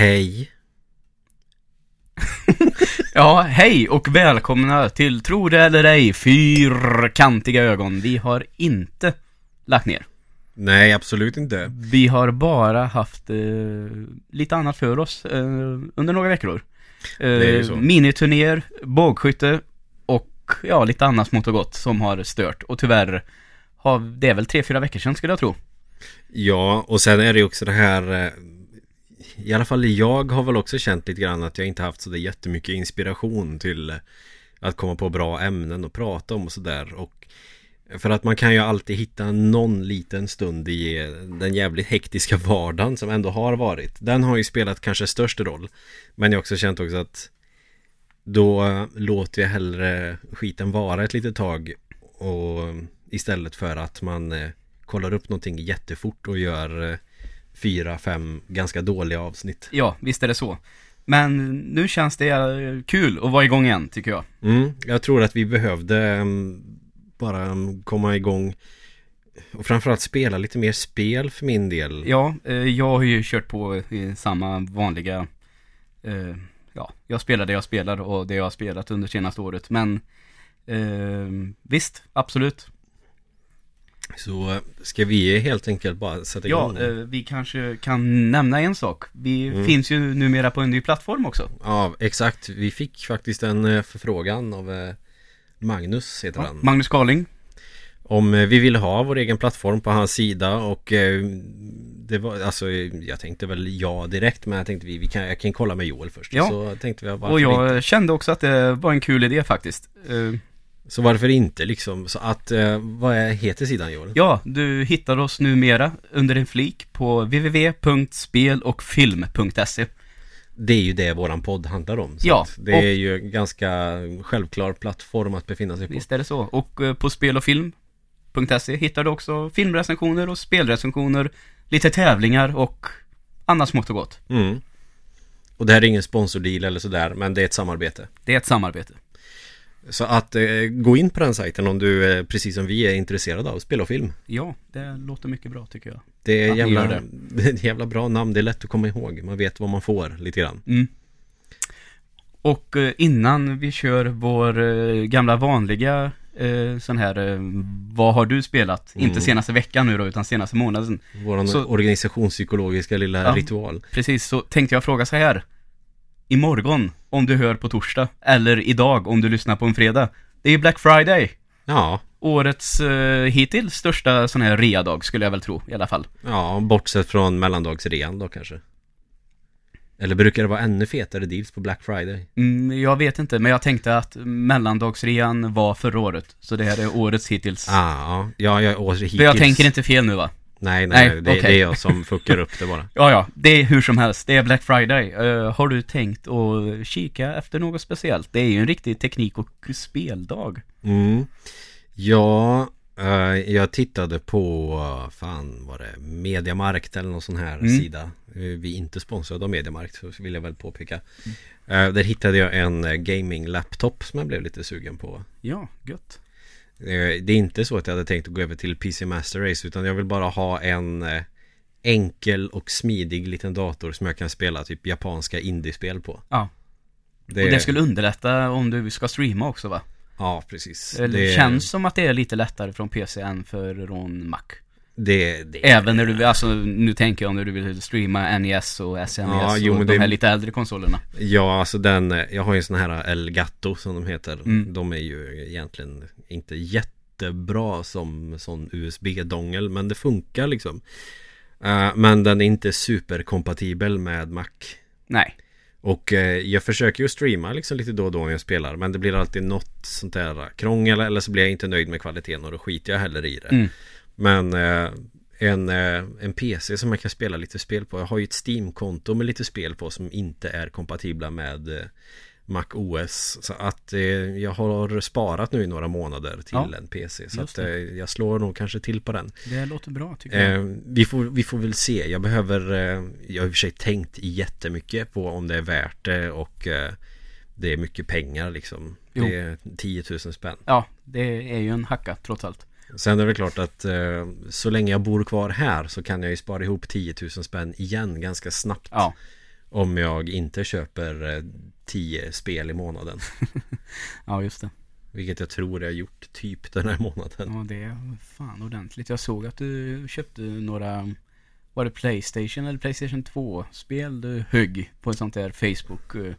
Hej. Ja, hej och välkomna till Tro det eller ej, fyrkantiga ögon. Vi har inte lagt ner. Nej, absolut inte. Vi har bara haft eh, lite annat för oss eh, under några veckor. Eh. Miniturnéer, bågskytte och ja, lite annat smått och gott som har stört. Och tyvärr har, det är väl tre, fyra veckor sedan skulle jag tro. Ja, och sen är det ju också det här eh, i alla fall jag har väl också känt lite grann att jag inte haft sådär jättemycket inspiration till Att komma på bra ämnen och prata om och sådär. Och För att man kan ju alltid hitta någon liten stund i den jävligt hektiska vardagen som ändå har varit. Den har ju spelat kanske störst roll. Men jag har också känt också att Då låter jag hellre skiten vara ett litet tag och Istället för att man eh, kollar upp någonting jättefort och gör eh, fyra, fem ganska dåliga avsnitt. Ja, visst är det så. Men nu känns det kul att vara igång igen, tycker jag. Mm, jag tror att vi behövde bara mm, komma igång och framförallt spela lite mer spel för min del. Ja, eh, jag har ju kört på i samma vanliga, eh, ja, jag spelar det jag spelar och det jag har spelat under senaste året, men eh, visst, absolut. Så eh, ska vi helt enkelt bara sätta igång? Ja, eh, vi kanske kan nämna en sak. Vi Mm. finns ju numera på en ny plattform också. Ja, exakt. Vi fick faktiskt en eh, förfrågan av Magnus, heter Ja, han. Magnus Carling. Om vi ville ha vår egen plattform på hans sida och det var, alltså jag tänkte väl ja direkt men jag tänkte vi, vi kan, jag kan kolla med Joel först. Ja. Så tänkte vi Och jag inte? kände också att det var en kul idé faktiskt. Så varför inte liksom? Så att, eh, vad är, heter sidan Joel? Ja, du hittar oss numera under en flik på www.spelochfilm.se Det är ju det våran podd handlar om. Så Ja, det är ju en ganska självklar plattform att befinna sig på. Visst är det så. Och eh, på spelochfilm.se hittar du också filmrecensioner och spelrecensioner, lite tävlingar och annat smått och gott. Mm. Och det här är ingen sponsordeal eller sådär men det är ett samarbete. Det är ett samarbete. Så att eh, gå in på den sajten om du eh, precis som vi är intresserad av spel och film. Ja, det låter mycket bra tycker jag. Det är, jävla, det. ett jävla bra namn, det är lätt att komma ihåg. Man vet vad man får lite grann. Mm. Och eh, innan vi kör vår eh, gamla vanliga eh, sån här, vad har du spelat? Mm. Inte senaste veckan nu då, utan senaste månaden. Så- organisationspsykologiska lilla Ja. ritual. Precis, så tänkte jag fråga så här. Imorgon, om du hör på torsdag, eller idag om du lyssnar på en fredag. Det är Black Friday. Ja, Årets eh, hittills största sån här readag skulle jag väl tro i alla fall. ja, bortsett från mellandagsrean då kanske. Eller brukar det vara ännu fetare deals på Black Friday? Mm, jag vet inte, men jag tänkte att mellandagsrean var förra året. Så det här är årets hittills. Ah, ja, jag års hittills. För jag tänker inte fel nu va? Nej, nej, Nej, det, okej. det är jag som fuckar upp det bara. Ja, ja, det är hur som helst. Det är Black Friday. Eh, har du tänkt att kika efter något speciellt? Det är ju en riktig teknik och speldag. Mm. Ja, eh, jag tittade på, uh, fan var det, Mediamarkt eller någon sån här Mm. sida. Eh, Vi är inte sponsrade av Mediamarkt så vill jag väl påpeka. Eh, där hittade jag en gaming-laptop som jag blev lite sugen på. Ja, gött. Eh, det är inte så att jag hade tänkt att gå över till PC Master Race utan jag vill bara ha en eh, enkel och smidig liten dator som jag kan spela typ japanska indiespel på. Ja. Det, Och det skulle underlätta om du ska streama också va? Ja, precis. Det, det känns som att det är lite lättare från PC än för från Mac. Det, det, Även när du alltså nu tänker jag när du vill streama NES och SNES Ja, jo, och de det- här lite äldre konsolerna. Ja, alltså den, eh, jag har ju en sån här Elgato som de heter. Mm. De är ju egentligen inte jättebra som sån USB-dongel, men det funkar liksom. Eh, men den är inte superkompatibel med Mac. Nej. Och eh, jag försöker ju streama liksom lite då och då när jag spelar, men det blir alltid något sånt där krångel eller så blir jag inte nöjd med kvaliteten och då skiter jag heller i det. Mm. Men eh, en, eh, en PC som jag kan spela lite spel på. Jag har ju ett Steam-konto med lite spel på som inte är kompatibla med eh, Mac OS. Så att eh, jag har sparat nu i några månader till Ja, en PC. Så att eh, jag slår nog kanske till på den. Det låter bra tycker jag. Eh, vi, får, vi får väl se. Jag behöver, eh, jag har i och för sig tänkt jättemycket på om det är värt det och det är mycket pengar liksom. Jo. Det är 10 000 spänn. Ja, det är ju en hacka trots allt. Sen är det klart att eh, så länge jag bor kvar här så kan jag ju spara ihop 10 000 spänn igen ganska snabbt. Ja. Om jag inte köper eh, 10 spel i månaden. Ja, just det. Vilket jag tror jag gjort typ den här månaden. Ja, det är fan ordentligt. Jag såg att du köpte några, var det Playstation eller Playstation 2-spel du högg på ett sånt där Facebook?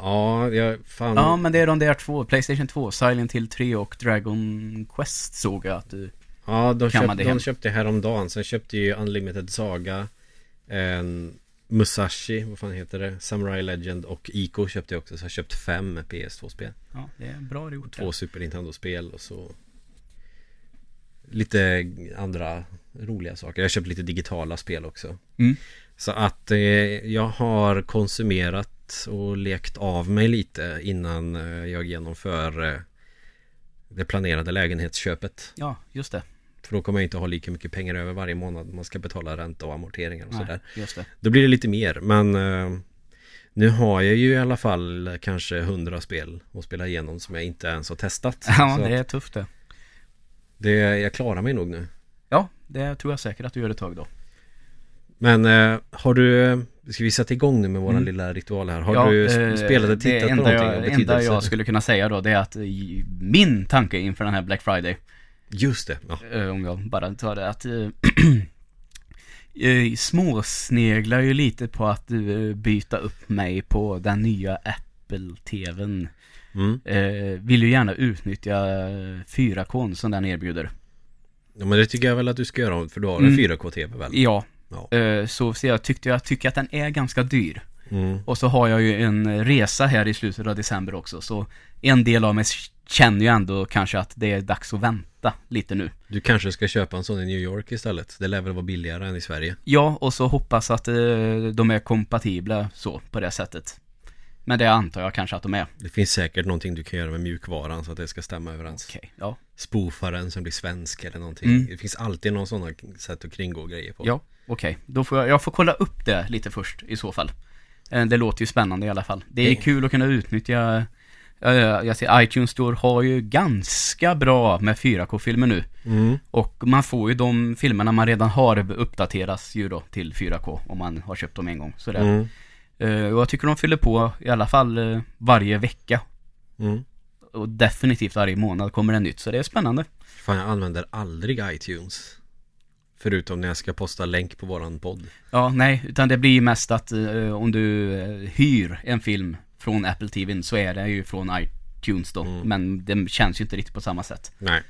Eh. Ja, jag fan. Ja, men det är de där två. Playstation 2, Silent Hill 3 och Dragon Quest såg jag att du... Ja, de, köpt, de köpte häromdagen. Sen köpte ju Unlimited Saga. En Musashi, vad fan heter det? Samurai Legend och Ico köpte jag också. Så jag har köpt fem PS2-spel. Ja, det är bra gjort. Två Super Nintendo-spel och så Lite andra roliga saker. Jag har köpt lite digitala spel också. Mm. Så att eh, jag har konsumerat och lekt av mig lite innan eh, jag genomför eh, det planerade lägenhetsköpet. Ja, just det. För då kommer jag inte ha lika mycket pengar över varje månad. Man ska betala ränta och amorteringar och Nej, sådär. just det. Då blir det lite mer. Men eh, nu har jag ju i alla fall kanske hundra spel att spela igenom som jag inte ens har testat. Ja, Så det är tufft det. det, jag klarar mig nog nu. Ja, det tror jag säkert att du gör ett tag då. Men eh, har du, ska vi sätta igång nu med våran Mm. lilla ritual här? Har Ja, du eh, sp- spelat och det tittat på enda någonting av jag, enda betydelse? jag skulle kunna säga då, det är att min tanke inför den här Black Friday Just det, ja. Eh, om jag bara tar det att eh, eh, småsneglar ju lite på att eh, byta upp mig på den nya Apple-TVn. Mm. Eh, vill ju gärna utnyttja 4K som den erbjuder. ja. men det tycker jag väl att du ska göra för du har en Mm. 4K-TV väl? Ja, Ja. eh, så, så jag tyckte jag tycker att den är ganska dyr. Mm. Och så har jag ju en resa här i slutet av december också, så en del av mig känner ju ändå kanske att det är dags att vänta lite nu. Du kanske ska köpa en sån i New York istället? Det lär väl vara billigare än i Sverige? Ja, och så hoppas att eh, de är kompatibla så, på det sättet. Men det antar jag kanske att de är. Det finns säkert någonting du kan göra med mjukvaran så att det ska stämma överens. Okej, ja. Spoofaren som blir svensk eller någonting. Mm. Det finns alltid någon sån sätt att kringgå grejer på. Ja, okej. Då får jag, jag får kolla upp det lite först i så fall. Eh, Det låter ju spännande i alla fall. Det är Mm. kul att kunna utnyttja jag ser iTunes Store har ju ganska bra med 4K-filmer nu. Mm. Och man får ju de filmerna man redan har uppdateras ju då till 4K om man har köpt dem en gång. Så där. Mm. Eh, och jag tycker de fyller på i alla fall eh, varje vecka. Mm. Och definitivt varje månad kommer det nytt. Så det är spännande. Fan jag använder aldrig iTunes. Förutom när jag ska posta länk på våran podd. Ja, nej, utan det blir mest att eh, om du eh, hyr en film från Apple TV så är det ju från iTunes då. Mm. Men det känns ju inte riktigt på samma sätt. Nej.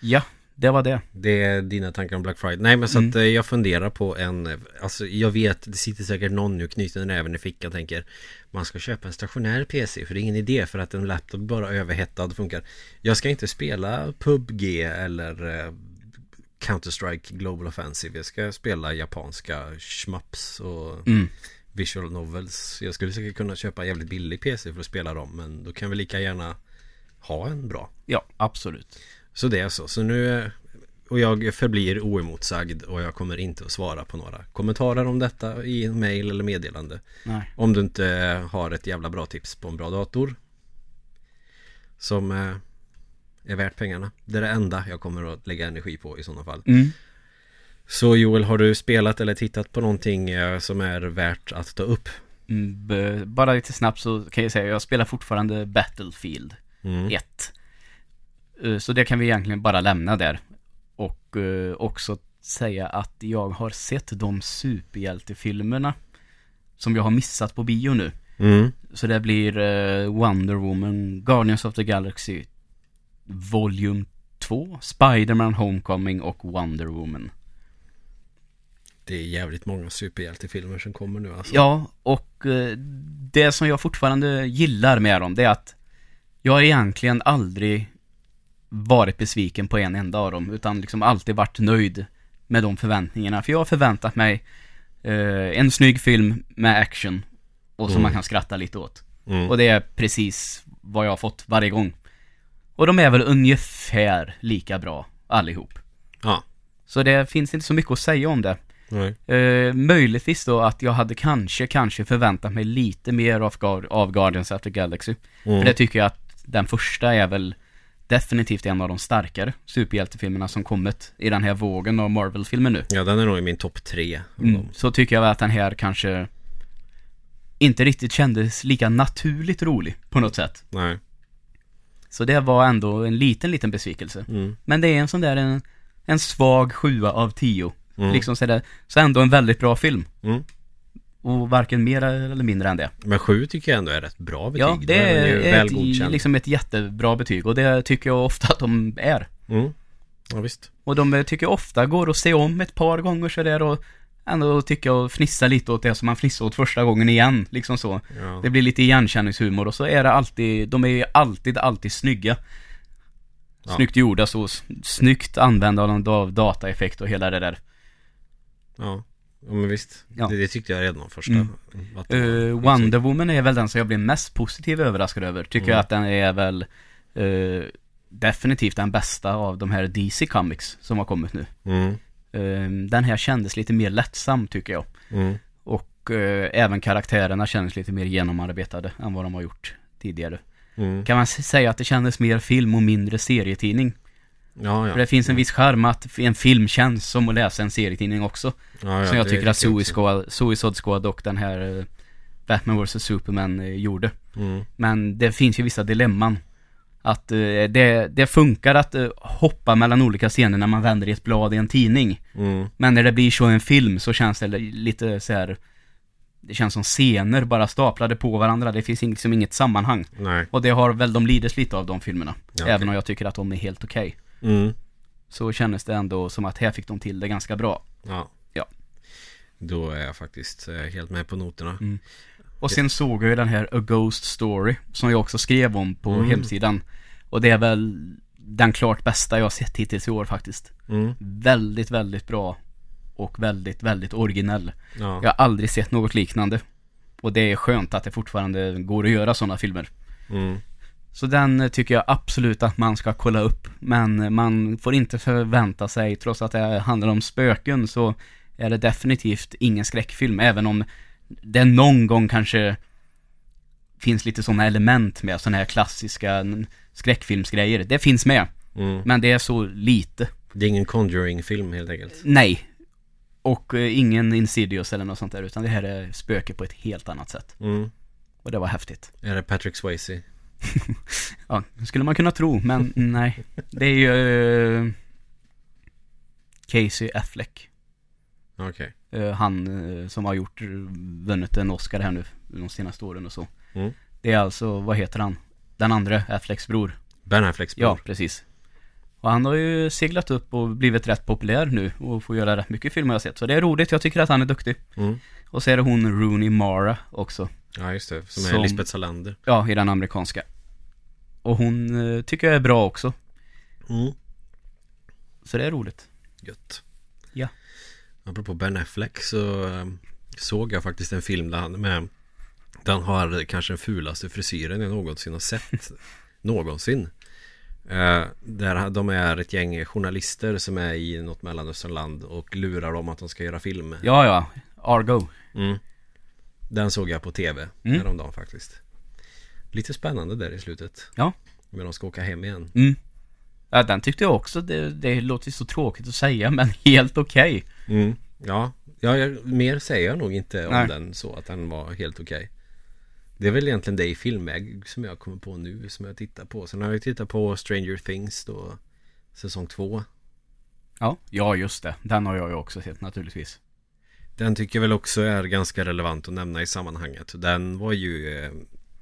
Ja, det var det. Det är dina tankar om Black Friday. Nej men så Mm. att eh, jag funderar på en eh, Alltså jag vet Det sitter säkert någon nu knyter näven i fickan tänker Man ska köpa en stationär PC för det är ingen idé för att en laptop bara överhettad funkar Jag ska inte spela PubG eller eh, Counter-Strike Global Offensive Jag ska spela japanska schmaps och Mm. visual novels Jag skulle säkert kunna köpa en jävligt billig PC för att spela dem Men då kan vi lika gärna ha en bra Ja, absolut. så det är så. Så nu och jag förblir oemotsagd och jag kommer inte att svara på några kommentarer om detta i en mail eller meddelande. Nej. Om du inte har ett jävla bra tips på en bra dator. Som eh, är värt pengarna. Det är det enda jag kommer att lägga energi på i sådana fall. Mm. Så Joel, har du spelat eller tittat på någonting eh, som är värt att ta upp? Mm, bara lite snabbt så kan jag säga, jag spelar fortfarande Battlefield Mm. 1. Eh, Så det kan vi egentligen bara lämna där. Och eh, också säga att jag har sett de superhjältefilmerna som jag har missat på bio nu. Mm. Så det blir Wonder Woman, Guardians of the Galaxy Volume 2, Spider-Man Homecoming och Wonder Woman. Det är jävligt många superhjältefilmer som kommer nu alltså. Ja, och eh, det som jag fortfarande gillar med dem, det är att jag har egentligen aldrig varit besviken på en enda av dem, utan liksom alltid varit nöjd med de förväntningarna. För jag har förväntat mig eh, en snygg film med action och som Mm. man kan skratta lite åt. Mm. Och det är precis vad jag har fått varje gång. Och de är väl ungefär lika bra allihop. Ja. Så det finns inte så mycket att säga om det. Nej. Eh, möjligtvis då att jag hade kanske, kanske förväntat mig lite mer av, av Guardians of the Galaxy. Mm. För det tycker jag att den första är väl definitivt en av de starkare superhjältefilmerna som kommit i den här vågen av Marvel-filmer nu. Ja, den är nog i min topp tre. Mm. Så tycker jag att den här kanske inte riktigt kändes lika naturligt rolig på något sätt. Nej. Så det var ändå en liten, liten besvikelse. Mm. Men det är en sån där, en, en svag sjua av tio. Mm. Liksom så, är det, så ändå en väldigt bra film. Mm. Och varken mer eller mindre än det. Men sju tycker jag ändå är rätt bra betyg. Ja, det ju är väl ett, godkänd. liksom ett jättebra betyg och det tycker jag ofta att de är. Mm. Ja, visst. Och de tycker jag ofta går att se om ett par gånger sådär och ändå tycker jag fnissa lite åt det som man fnissade åt första gången igen, liksom så. Ja. Det blir lite igenkänningshumor och så är det alltid, de är ju alltid, alltid snygga. Ja. Snyggt gjorda så, snyggt användande av dataeffekt och hela det där. Ja. ja, men visst. Ja. Det, det tyckte jag redan första. Mm. Uh, Wonder Woman är väl den som jag blir mest positiv överraskad över. Tycker Mm. jag att den är väl eh, definitivt den bästa av de här DC Comics som har kommit nu. Mm. Eh, den här kändes lite mer lättsam tycker jag. Mm. Och eh, även karaktärerna kändes lite mer genomarbetade än vad de har gjort tidigare. Mm. Kan man säga att det kändes mer film och mindre serietidning? Ja, ja. För det finns en viss charm att en film känns som att läsa en serietidning också. ja, ja, som jag tycker att Suicide Squad, och den här eh, Batman vs Superman eh, gjorde. Mm. Men det finns ju vissa dilemman. Att eh, det, det funkar att eh, hoppa mellan olika scener när man vänder i ett blad i en tidning. Mm. Men när det blir så i en film så känns det li- lite så här. Det känns som scener bara staplade på varandra. Det finns liksom inget sammanhang. Nej. Och det har väl de lidits lite av de filmerna. Ja, Även okej. om jag tycker att de är helt okej. Mm. Så kändes det ändå som att här fick de till det ganska bra. Ja. Ja. Då är jag faktiskt eh, helt med på noterna. Mm. Och sen såg jag ju den här A Ghost Story som jag också skrev om på Mm. hemsidan. Och det är väl den klart bästa jag har sett hittills i år faktiskt. Mm. Väldigt, väldigt bra. Och väldigt, väldigt originell. Ja. Jag har aldrig sett något liknande. Och det är skönt att det fortfarande går att göra sådana filmer. Mm. Så den tycker jag absolut att man ska kolla upp. Men man får inte förvänta sig, trots att det handlar om spöken, så är det definitivt ingen skräckfilm. Även om det någon gång kanske finns lite sådana element med, sådana här klassiska skräckfilmsgrejer. Det finns med, Mm. men det är så lite. Det är ingen Conjuring-film helt enkelt. Nej. Och eh, ingen Insidious eller något sånt där, utan det här är spöke på ett helt annat sätt. Mm. Och det var häftigt. Är det Patrick Swayze? Ja, skulle man kunna tro, men nej. Det är ju eh, Casey Affleck. Okej. Eh, han eh, som har gjort, vunnit en Oscar här nu de senaste åren och så. Mm. Det är alltså, vad heter han? Den andra Afflecks bror. Ben Afflecks bror. Ja, precis. Och han har ju seglat upp och blivit rätt populär nu och får göra rätt mycket filmer jag sett. Så det är roligt, jag tycker att han är duktig. Mm. Och så är det hon Rooney Mara också. Ja, just det. Som, är Som- Lisbeth Salander. Ja, i den amerikanska. Och hon eh, tycker jag är bra också. Mm. Så det är roligt. Gött. Apropå Ben Affleck så eh, såg jag faktiskt en film där han med. Den har kanske den fulaste frisyren jag någonsin har sett. någonsin. Eh, där de är ett gäng journalister som är i något mellanösternland och lurar dem att de ska göra film. Ja, ja. Argo. Mm. Den såg jag på tv Mm. häromdagen faktiskt. Lite spännande där i slutet. Ja. Men de ska åka hem igen. Mm. Ja, den tyckte jag också. Det, det låter så tråkigt att säga, men helt okej. Mm. Ja, ja jag, mer säger jag nog inte om Nej. den så att den var helt okej. Det är väl egentligen det i filmväg som jag kommer på nu som jag tittar på. Sen har jag tittat på Stranger Things då säsong två. Ja. Ja, just det. Den har jag ju också sett naturligtvis. Den tycker jag väl också är ganska relevant att nämna i sammanhanget. Den var ju eh,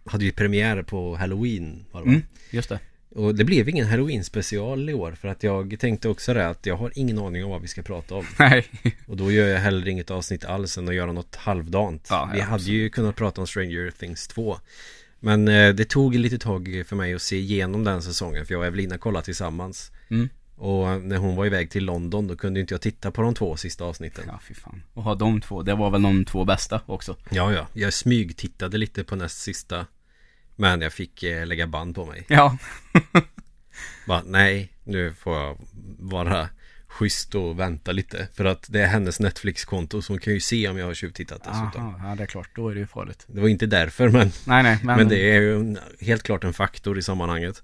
hade ju premiär på Halloween var det? Mm, just det. Och det blev ingen Halloween special i år för att jag tänkte också det att jag har ingen aning om vad vi ska prata om. Nej. Och då gör jag heller inget avsnitt alls än att göra något halvdant. Ja, Vi ja, hade ju kunnat prata om Stranger Things 2. Men eh, det tog lite tag för mig att se igenom den säsongen för jag och Evelina kollade tillsammans. Mm. Och när hon var iväg till London då kunde inte jag titta på de två sista avsnitten. Ja, fy fan. Och ha de två, det var väl de två bästa också. Ja, ja. Jag smygtittade lite på näst sista. Men jag fick eh, lägga band på mig. Ja. Bara, nej, nu får jag vara schysst och vänta lite. För att det är hennes Netflix-konto så hon kan ju se om jag har tjuvtittat dessutom. Aha, ja det är klart, då är det ju farligt. Det var inte därför men, Nej, nej, men... men det är ju en, helt klart en faktor i sammanhanget.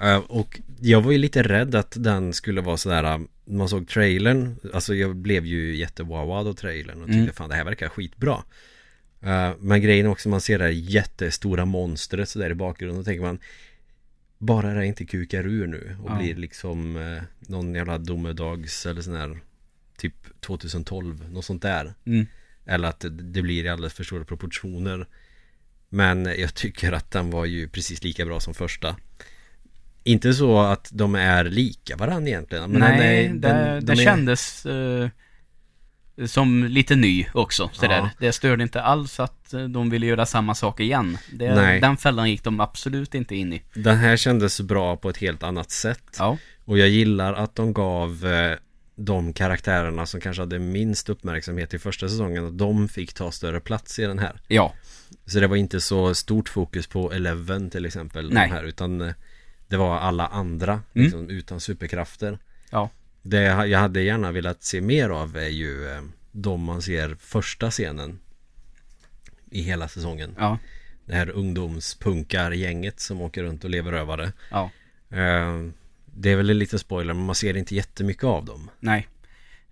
Eh, och jag var ju lite rädd att den skulle vara sådär uh, Man såg trailern Alltså jag blev ju jättewowad av trailern och tyckte Mm. fan det här verkar skitbra Eh, Men grejen är också man ser det här jättestora monstret sådär i bakgrunden och tänker man Bara det inte kukar ur nu och Ja. blir liksom eh, Någon jävla domedags eller sån här Typ 2012, något sånt där Mm. Eller att det, det blir i alldeles för stora proportioner Men jag tycker att den var ju precis lika bra som första Inte så att de är lika varandra egentligen men den Nej, är, det, den, det de är, kändes eh, som lite ny också. Sådär. Ja. Det störde inte alls att eh, de ville göra samma sak igen. Det, Nej. den fällan gick de absolut inte in i. Den här kändes bra på ett helt annat sätt Ja, Och jag gillar att de gav eh, de karaktärerna som kanske hade minst uppmärksamhet i första säsongen Att de fick ta större plats i den här ja, Så det var inte så stort fokus på Eleven till exempel Nej. här, Utan eh, det var alla andra Mm. liksom, utan superkrafter ja, Det jag hade gärna velat se mer av är ju eh, de man ser första scenen i hela säsongen. ja, Det här ungdomspunkargänget som åker runt och lever rövare. ja. Eh, Det är väl en liten spoiler men man ser inte jättemycket av dem. Nej.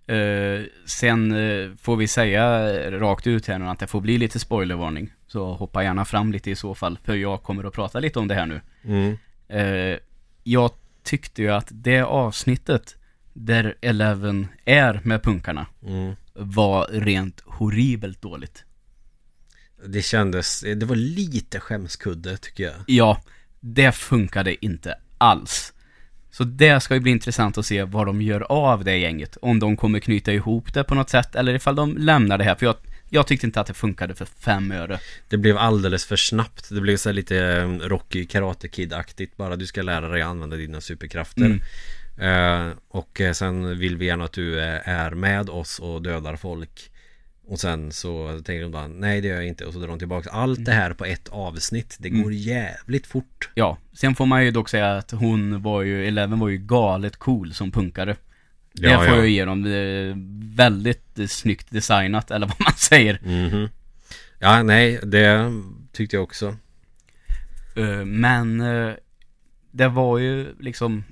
Eh, sen får vi säga rakt ut här nu att det får bli lite spoilervarning. Så hoppa gärna fram lite i så fall, för jag kommer att prata lite om det här nu. Mm. Jag tyckte ju att det avsnittet där Eleven är med punkarna Mm. var rent horribelt dåligt. Det kändes, det var lite skämskudde tycker jag. Ja, det funkade inte alls. Så det ska ju bli intressant att se vad de gör av det gänget. Om de kommer knyta ihop det på något sätt eller ifall de lämnar det här. För jag, jag tyckte inte att det funkade för fem öre. Det blev alldeles för snabbt. Det blev så lite eh, Rocky Karate Kid-aktigt. Bara du ska lära dig använda dina superkrafter. Mm. Eh, och eh, sen vill vi gärna att du eh, är med oss och dödar folk. Och sen så tänker de bara nej det gör jag inte och så drar de tillbaka allt det här på ett avsnitt. Det går Mm. jävligt fort. Ja, sen får man ju dock säga att hon var ju, Eleven var ju galet cool som punkare. Det Ja, får ja. jag ge dem. Väldigt snyggt designat, eller vad man säger. Mhm. Ja nej det tyckte jag också. Men det var ju liksom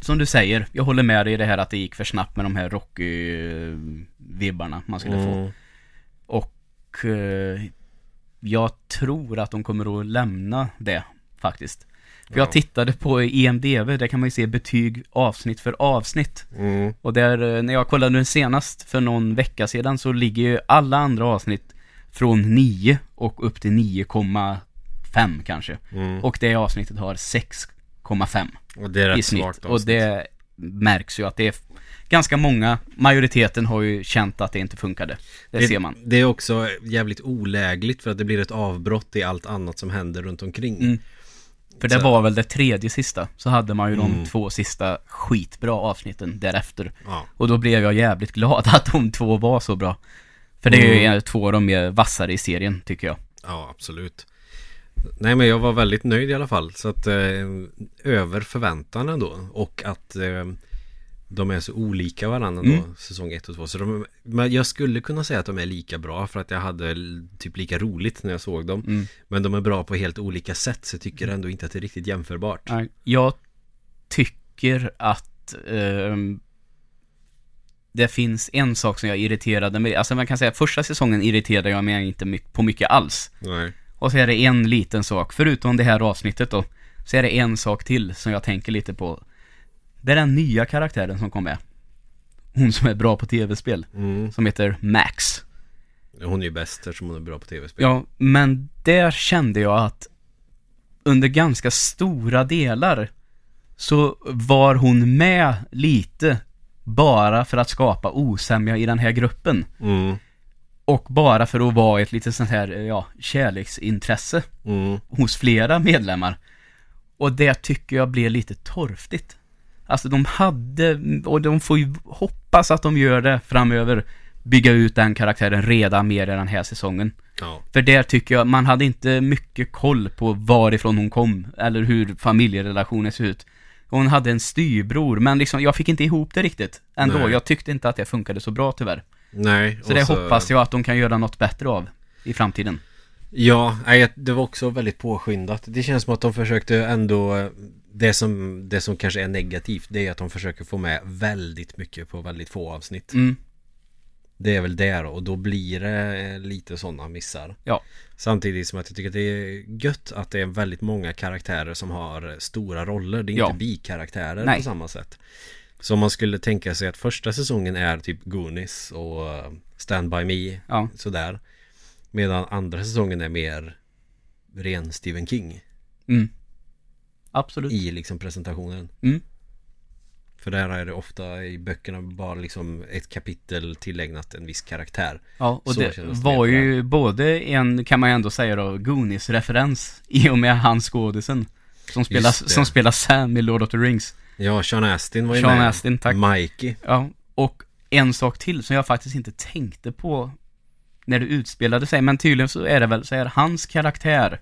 Som du säger, jag håller med dig i det här att det gick för snabbt med de här Rocky-vibbarna man skulle få. Mm. Och eh, jag tror att de kommer att lämna det faktiskt. För Ja. jag tittade på EMDV, där kan man ju se betyg avsnitt för avsnitt. Mm. Och där, eh, när jag kollade den senast för någon vecka sedan så ligger ju alla andra avsnitt från 9 och upp till 9,5 kanske. Mm. Och det avsnittet har 6,5 Och det är i rätt snitt. svagt Och det märks ju att det är ganska många, majoriteten har ju känt att det inte funkade. Det, ser man. Det är också jävligt olägligt för att det blir ett avbrott i allt annat som händer runt omkring. Mm. För det var väl det tredje sista. Så hade man ju de Mm. två sista skitbra avsnitten därefter. Ja. Och då blev jag jävligt glad att de två var så bra. För det är ju Mm. två av de mer vassare i serien, tycker jag. Ja, absolut. Nej, men jag var väldigt nöjd i alla fall. Så att eh, över förväntan ändå. Och att eh, de är så olika varandra då, Mm. säsong 1 och 2. Så de, men jag skulle kunna säga att de är lika bra för att jag hade typ lika roligt när jag såg dem. Mm. Men de är bra på helt olika sätt så jag tycker ändå inte att det är riktigt jämförbart. Ja, Jag tycker att ehm, det finns en sak som jag irriterade mig, alltså man kan säga första säsongen irriterade jag mig inte på mycket alls. Nej. Och så är det en liten sak, förutom det här avsnittet då, så är det en sak till som jag tänker lite på. Det är den nya karaktären som kom med. Hon som är bra på tv-spel, Mm. som heter Max. Hon är ju bäst eftersom hon är bra på tv-spel. Ja, men där kände jag att under ganska stora delar så var hon med lite bara för att skapa osämja i den här gruppen. Mm. Och bara för att vara ett litet sånt här, ja, kärleksintresse Mm. hos flera medlemmar. Och det tycker jag blev lite torftigt. Alltså de hade, och de får ju hoppas att de gör det framöver, bygga ut den karaktären redan mer i den här säsongen. Ja. För där tycker jag, man hade inte mycket koll på varifrån hon kom, eller hur familjerelationen ser ut. Hon hade en styrbror, men liksom, jag fick inte ihop det riktigt. Ändå, Nej. jag tyckte inte att det funkade så bra tyvärr. Nej. Så det hoppas jag att de kan göra något bättre av i framtiden. Ja, nej, det var också väldigt påskyndat. Det känns som att de försökte ändå det som, det som kanske är negativt det är att de försöker få med väldigt mycket på väldigt få avsnitt. Mm. Det är väl det då och då blir det lite sådana missar. Ja. Samtidigt som att jag tycker att det är gött att det är väldigt många karaktärer som har stora roller. Det är Ja. inte bikaraktärer på samma sätt. Så om man skulle tänka sig att första säsongen är typ Goonies och eh, Stand By Me Ja. sådär. Medan andra säsongen är mer ren Stephen King Mm. Absolut. i liksom presentationen. Mm. För där är det ofta i böckerna bara liksom ett kapitel tillägnat en viss karaktär. Ja, och Så det det var på ju både en, kan man ju ändå säga då, Goonies-referens i och med han skådisen. Som spelar, det. som spelar Sam i Lord of the Rings. Ja, Sean Astin var ju Sean med. Astin, tack. Mikey. Ja, och en sak till som jag faktiskt inte tänkte på när det utspelade sig, men tydligen så är det väl så här, hans karaktär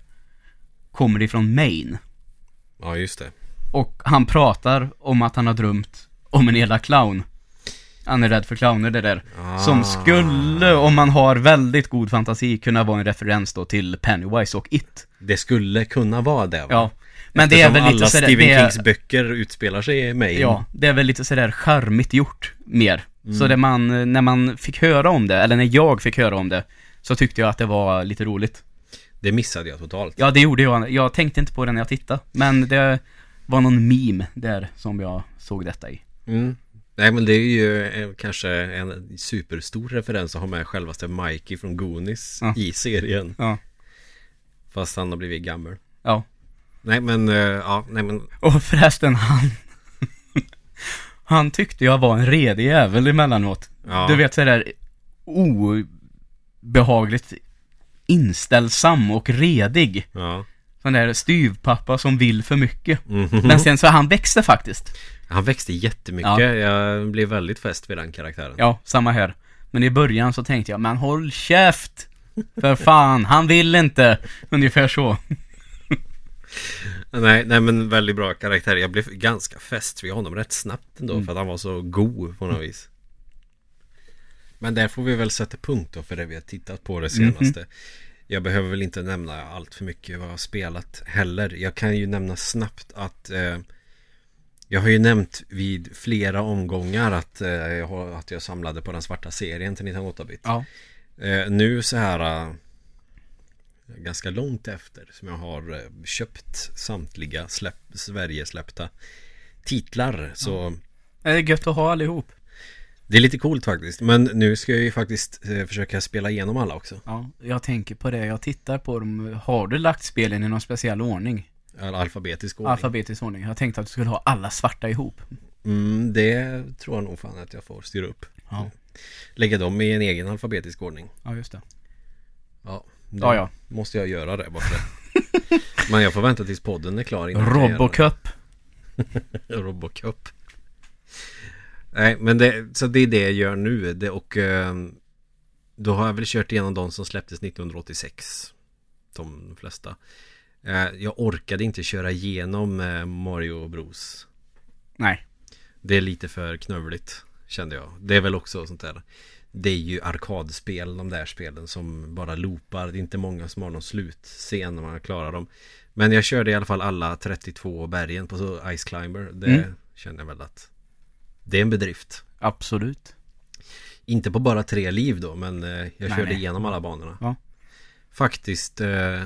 kommer ifrån Maine. Ja, just det. Och han pratar om att han har drömt om en elak clown. Han är rädd för clowner det där. Ah. Som skulle, om man har väldigt god fantasi, kunna vara en referens då till Pennywise och It. Det skulle kunna vara det va? Ja. Men det är väl lite sådär, Stephen är, Kings böcker utspelar sig i Maine. Ja, det är väl lite sådär charmigt gjort mer. Mm. Så det man, när man fick höra om det, eller när jag fick höra om det, så tyckte jag att det var lite roligt. Det missade jag totalt. Ja, det gjorde jag. Jag tänkte inte på det när jag tittade. Men det var någon meme där som jag såg detta i. Mm. Nej men det är ju eh, kanske en superstor referens att ha med självaste Mikey från Goonies Ja. i serien. Ja. Fast han har blivit gammal. Ja. Nej men, eh, ja, nej men Och förresten, han... han tyckte jag var en redig jävel emellanåt. Ja. Du vet sådär obehagligt inställsam och redig. Ja. Sån där styvpappa som vill för mycket. Mhm. Men sen så han växte faktiskt. Han växte jättemycket. Ja. Jag blev väldigt fäst vid den karaktären. Ja, samma här. Men i början så tänkte jag, men håll käft! För fan, han vill inte. Ungefär så. Nej, nej men väldigt bra karaktär. Jag blev ganska fäst vid honom rätt snabbt ändå Mm. för att han var så god på något vis. Men där får vi väl sätta punkt då för det vi har tittat på det senaste. Jag behöver väl inte nämna allt för mycket vad jag har spelat heller. Jag kan ju nämna snabbt att eh, jag har ju nämnt vid flera omgångar att, eh, jag, att jag samlade på den svarta serien till 1908-bit. Ja. Eh, nu så här eh, Ganska långt efter som jag har eh, köpt samtliga släpp, Sverige släppta titlar så Det är gött att ha allihop. det är lite coolt faktiskt men nu ska jag ju faktiskt eh, försöka spela igenom alla också Ja, jag tänker på det. Jag tittar på dem. Har du lagt spelen i någon speciell ordning? Al- Alfabetisk ordning Alfabetisk ordning. Jag tänkte att du skulle ha alla svarta ihop. mm, Det tror jag nog fan att jag får styra upp Ja, Lägga dem i en egen alfabetisk ordning ja just det. Ja, Ja, ja. måste jag göra det bara för det Men jag får vänta tills podden är klar innan. Robocup. Robocup Nej men det, så det är det jag gör nu det, och eh, Då har jag väl kört igenom de som släpptes 1986 De flesta eh, Jag orkade inte köra igenom eh, Mario Bros Nej. Det är lite för knövligt Kände jag Det är väl också sånt där Det är ju arkadspel de där spelen som bara loopar Det är inte många som har någon slutscen när man klarar dem Men jag körde i alla fall alla 32 bergen på Ice Climber Det Mm. känner jag väl att Det är en bedrift Absolut. Inte på bara tre liv då men eh, jag Nej, körde nej. igenom alla banorna Ja. Faktiskt eh,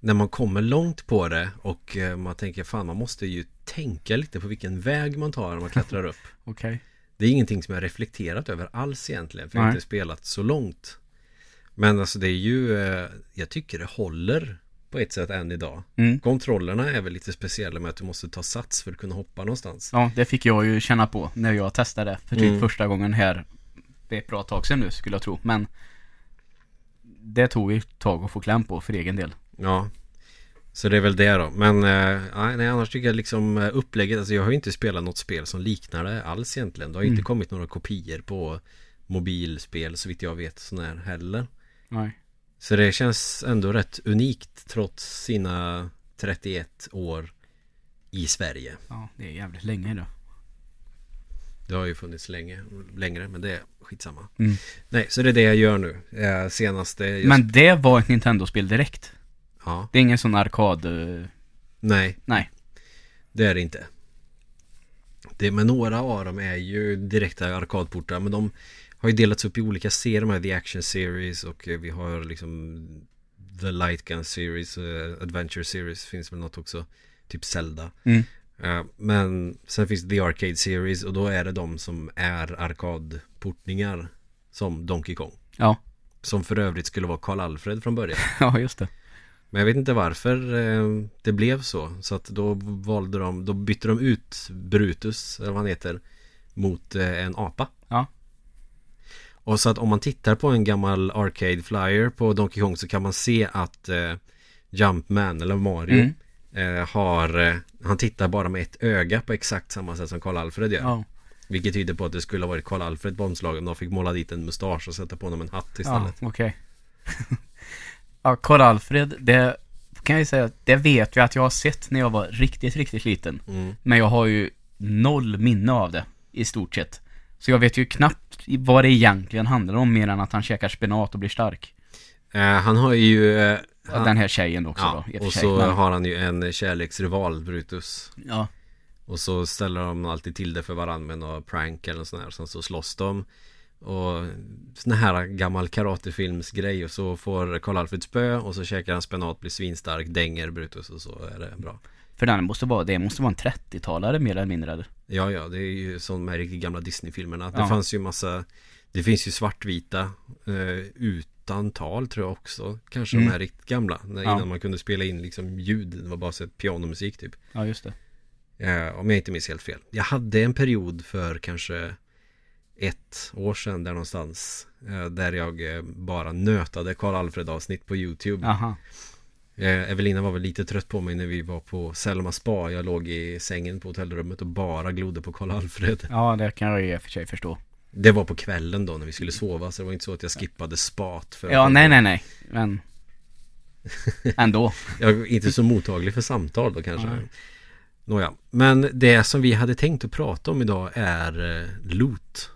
När man kommer långt på det och eh, man tänker fan man måste ju tänka lite på vilken väg man tar när man klättrar upp Okej. Det är ingenting som jag reflekterat över alls egentligen För jag har inte spelat så långt Men alltså det är ju eh, Jag tycker det håller På ett sätt än idag Mm. Kontrollerna är väl lite speciella med att du måste ta sats för att kunna hoppa någonstans Ja, det fick jag ju känna på när jag testade för typ Mm. första gången här. Det är ett bra tag sedan nu skulle jag tro, men det tog ett tag att få kläm på för egen del. Ja Så det är väl det då Men eh, nej, annars tycker jag liksom eh, upplägget Alltså jag har ju inte spelat något spel som liknar det alls egentligen Det har ju inte Mm. kommit några kopior på Mobilspel så vitt jag vet sån här heller Nej. Så det känns ändå rätt unikt trots sina 31 år i Sverige. Ja, det är jävligt länge då. Det har ju funnits länge, längre men det är skitsamma. Mm. Nej, så det är det jag gör nu. Eh, senaste... Men det var ett Nintendo-spel direkt. Ja, Det är ingen sån arkad... eh, nej. Nej. Det är det inte. Det, men några av dem är ju direkta arkadportar men de har ju delats upp i olika serier. De här The Action Series och eh, vi har liksom The Light Gun Series, eh, Adventure Series finns väl något också. Typ Zelda. Mm. Men sen finns The Arcade Series och då är det de som är arkadportningar som Donkey Kong. Ja. Som för övrigt skulle vara Karl Alfred från början. Ja, just det. Men jag vet inte varför eh, det blev så. Så att då valde de, då bytte de ut Brutus, eller vad han heter, mot eh, en apa. Ja. Och så att om man tittar på en gammal arcade flyer på Donkey Kong så kan man se att eh, Jumpman, eller Mario, Mm. har, han tittar bara med ett öga på exakt samma sätt som Karl Alfred gör. Ja. Vilket tyder på att det skulle ha varit Karl Alfred på omslaget. De fick måla dit en mustasch och sätta på honom en hatt Ja, istället. okej. ja, Karl Alfred, det kan jag ju säga, det vet jag att jag har sett när jag var riktigt, riktigt liten. Mm. Men jag har ju noll minne av det, i stort sett. Så jag vet ju knappt vad det egentligen handlar om, mer än att han käkar spenat och blir stark. Eh, han har ju... Eh, han, Den här tjejen också ja, då, och så Men- har han ju en kärleksrival, Brutus. Ja, Och så ställer de alltid till det för varandra med några prank eller sån här. Sen så slåss de. Och sån här gammal karatefilmsgrej. Och så får Karl Alfred spö och så käkar han spenat, blir svinstark, dänger Brutus och så är det bra. för den måste vara, det måste vara en 30-talare mer eller mindre. eller? Ja, ja, det är ju som de här riktigt gamla Disney-filmerna. Det Ja. fanns ju massa Det finns ju svartvita eh, utan tal tror jag också. Kanske Mm. de här riktigt gamla. När, Ja. Innan man kunde spela in liksom ljud. Det var bara så ett pianomusik typ. Ja, just det. Eh, om jag inte minns helt fel. Jag hade en period för kanske ett år sedan där någonstans. Eh, där jag eh, bara nötade Karl Alfred avsnitt på YouTube. Aha. Eh, Evelina var väl lite trött på mig när vi var på Selma Spa. Jag låg i sängen på hotellrummet och bara glodde på Karl Alfred. Ja, det kan jag och för sig förstå. Det var på kvällen då när vi skulle sova så det var inte så att jag skippade spat för Ja, nej, nej, nej. Men... Ändå. Jag är inte så mottaglig för samtal då kanske Nej. Nåja, men det som vi hade tänkt att prata om idag är loot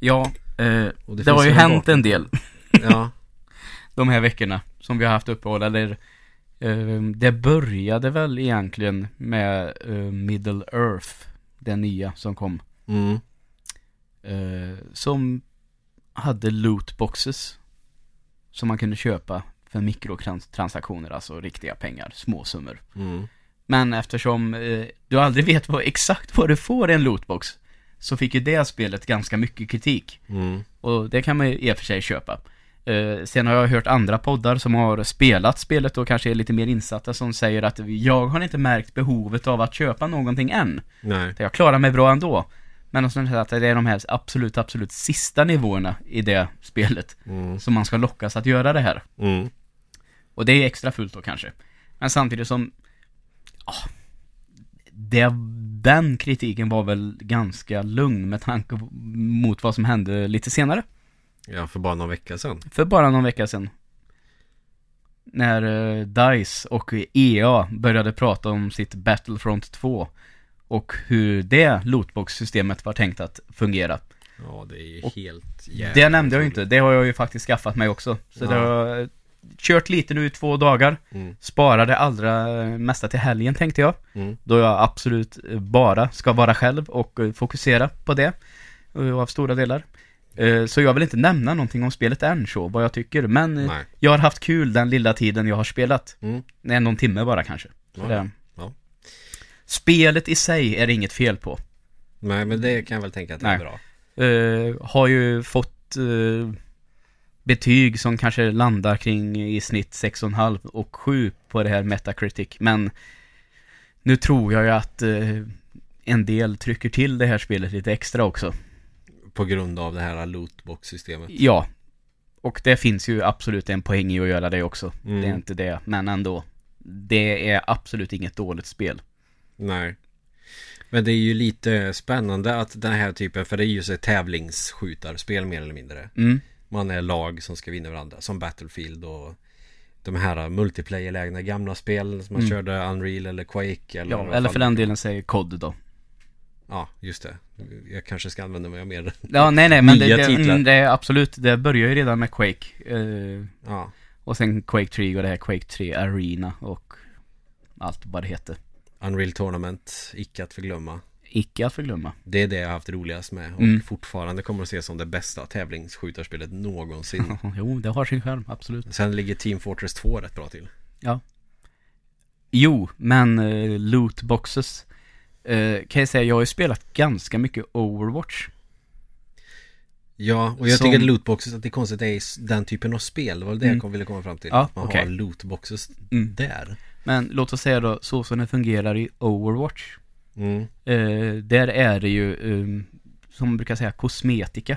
Ja, eh, Och det, det har ju ju hänt bakom. en del Ja, de här veckorna som vi har haft uppehåll. Eller, eh, det började väl egentligen med eh, Middle Earth, den nya som kom. mm, Eh, som hade lootboxes som man kunde köpa för mikrotransaktioner, alltså riktiga pengar, småsummor. mm, Men eftersom eh, du aldrig vet vad, exakt vad du får i en lootbox så fick ju det spelet ganska mycket kritik. mm, Och det kan man ju i och för sig köpa. Eh, sen har jag hört andra poddar som har spelat spelet och kanske är lite mer insatta som säger att jag har inte märkt behovet av att köpa någonting än. nej, Jag klarar mig bra ändå. Men säger att det är de här absolut, absolut sista nivåerna i det spelet mm, som man ska lockas att göra det här. mm, Och det är extra fullt då kanske. Men samtidigt som... ja, det, den kritiken var väl ganska lugn med tanke mot vad som hände lite senare. Ja, för bara någon vecka sedan För bara någon vecka sedan. När eh, DICE och EA började prata om sitt Battlefront 2. Och hur det lootbox-systemet var tänkt att fungera. Ja, det är ju helt jävligt Det nämnde jag ju inte, det har jag ju faktiskt skaffat mig också. Så Ja. det har jag kört lite nu i två dagar. mm, Sparade allra mesta till helgen tänkte jag. mm, Då jag absolut bara ska vara själv och eh, fokusera på det. eh, Av stora delar. Eh, Så jag vill inte nämna någonting om spelet än så, vad jag tycker. Men Nej, jag har haft kul den lilla tiden jag har spelat. mm, Nej, någon timme bara kanske. Ja, ja. Spelet i sig är det inget fel på. nej men det kan jag väl tänka att det Nej. är bra Eh, har ju fått eh, betyg som kanske landar kring i snitt 6,5 och 7 på det här Metacritic. Men nu tror jag ju att eh, en del trycker till det här spelet lite extra också. På grund av det här lootbox-systemet Ja. Och det finns ju absolut en poäng i att göra det också. Mm. Det är inte det, men ändå. Det är absolut inget dåligt spel. Nej Men det är ju lite spännande att den här typen För det är ju så tävlingsskjutarspel mer eller mindre Mm. Man är lag som ska vinna varandra Som Battlefield och De här multiplayer-lägna gamla spel Som man Mm. körde Unreal eller Quake eller Ja, eller för den delen säger COD då. Ja, just det. Jag kanske ska använda mig av mer. Ja, nej, nej, men det, det, mm, det är absolut, det börjar ju redan med Quake. Eh, Ja, och sen Quake 3 och det här Quake 3 Arena och allt vad det heter. Unreal Tournament, icke att förglömma. Icke att förglömma. Det är det jag har haft roligast med och Mm. fortfarande kommer att ses som det bästa tävlingsskjutarspelet någonsin. jo, det har sin skärm, absolut. Sen ligger Team Fortress 2 rätt bra till. Jo, men uh, lootboxes. Uh, kan jag säga, jag har ju spelat ganska mycket Overwatch. Ja, och jag Som- tycker lootboxes att det är konstigt att det är den typen av spel. Det var det Mm. jag ville komma fram till. Ja, att man okej. har lootboxes Mm. där. Men låt oss säga då, så som det fungerar i Overwatch. Mm. Eh, där är det ju, um, som man brukar säga, kosmetika.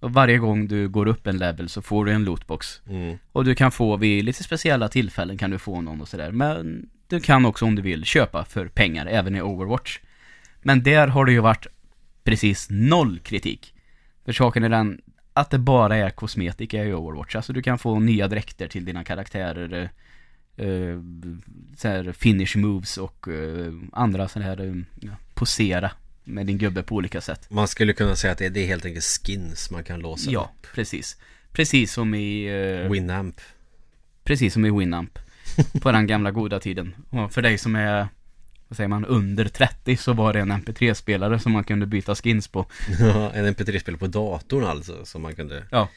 Och varje gång du går upp en level så får du en lootbox. Mm. Och du kan få vid lite speciella tillfällen kan du få någon och sådär. Men du kan också om du vill köpa för pengar även i Overwatch. Men där har det ju varit precis noll kritik. För saken är den att det bara är kosmetika i Overwatch. Alltså du kan få nya dräkter till dina karaktärer. Eh, så här finish moves och eh, andra sådana här eh, ja, posera med din gubbe på olika sätt. Man skulle kunna säga att det är, det är helt enkelt skins man kan låsa Ja, upp. precis. Precis som i... eh, Winamp. Precis som i Winamp. På den gamla goda tiden. Och för dig som är, vad säger man, under 30 så var det en MP3-spelare som man kunde byta skins på. Ja, en mp3-spel på datorn alltså som man kunde Ja.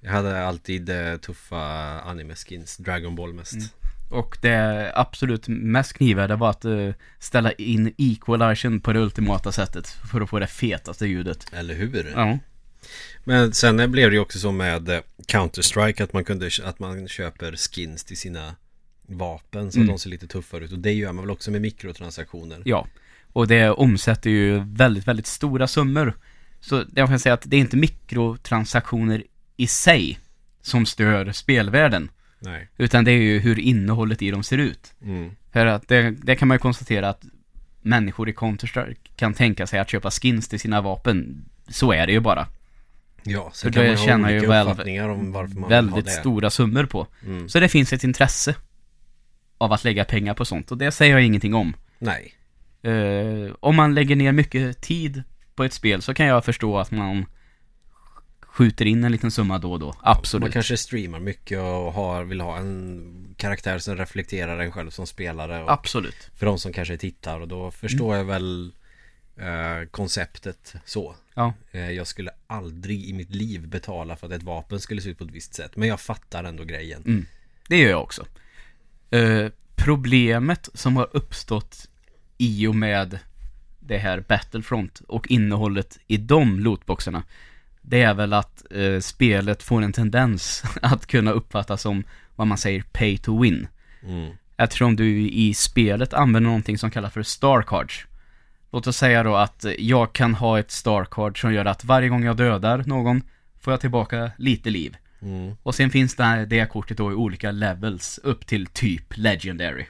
Jag hade alltid eh, tuffa anime-skins, Dragon Ball mest Mm. Och det absolut mest knivvärda var att eh, ställa in equalizern på det ultimata sättet för att få det fetaste ljudet. Eller hur? Ja. Men sen blev det ju också så med eh, Counter-Strike att man kunde att man köper skins till sina vapen så Mm. att de ser lite tuffare ut och det gör man väl också med mikrotransaktioner Ja. Och det omsätter ju väldigt, väldigt stora summor. Så jag kan säga att det är inte mikrotransaktioner i sig som stör spelvärlden. Nej Utan det är ju hur innehållet i dem ser ut. mm. För att det, det kan man ju konstatera att människor i Counter-Strike kan tänka sig att köpa skins till sina vapen. Så är det ju bara. Ja, så För kan man tjänar ju väl om varför man väldigt stora summor på. mm. Så det finns ett intresse av att lägga pengar på sånt. Och det säger jag ingenting om. Nej Eh, om man lägger ner mycket tid på ett spel så kan jag förstå att man skjuter in en liten summa då och då. Absolut. Man kanske streamar mycket och har, vill ha en karaktär som reflekterar en själv som spelare Absolut. För de som kanske tittar och då förstår jag väl eh, konceptet så. Ja. Eh, jag skulle aldrig i mitt liv betala för att ett vapen skulle se ut på ett visst sätt. Men jag fattar ändå grejen. Mm. Det gör jag också. Eh, problemet som har uppstått i och med det här Battlefront och innehållet i de lootboxarna det är väl att eh, spelet får en tendens att kunna uppfattas som vad man säger pay to win. Mm. Eftersom du i spelet använder någonting som kallas för star cards. Låt oss säga då att jag kan ha ett star card som gör att varje gång jag dödar någon får jag tillbaka lite liv. Mm. Och sen finns det, här, det kortet då i olika levels upp till typ legendary.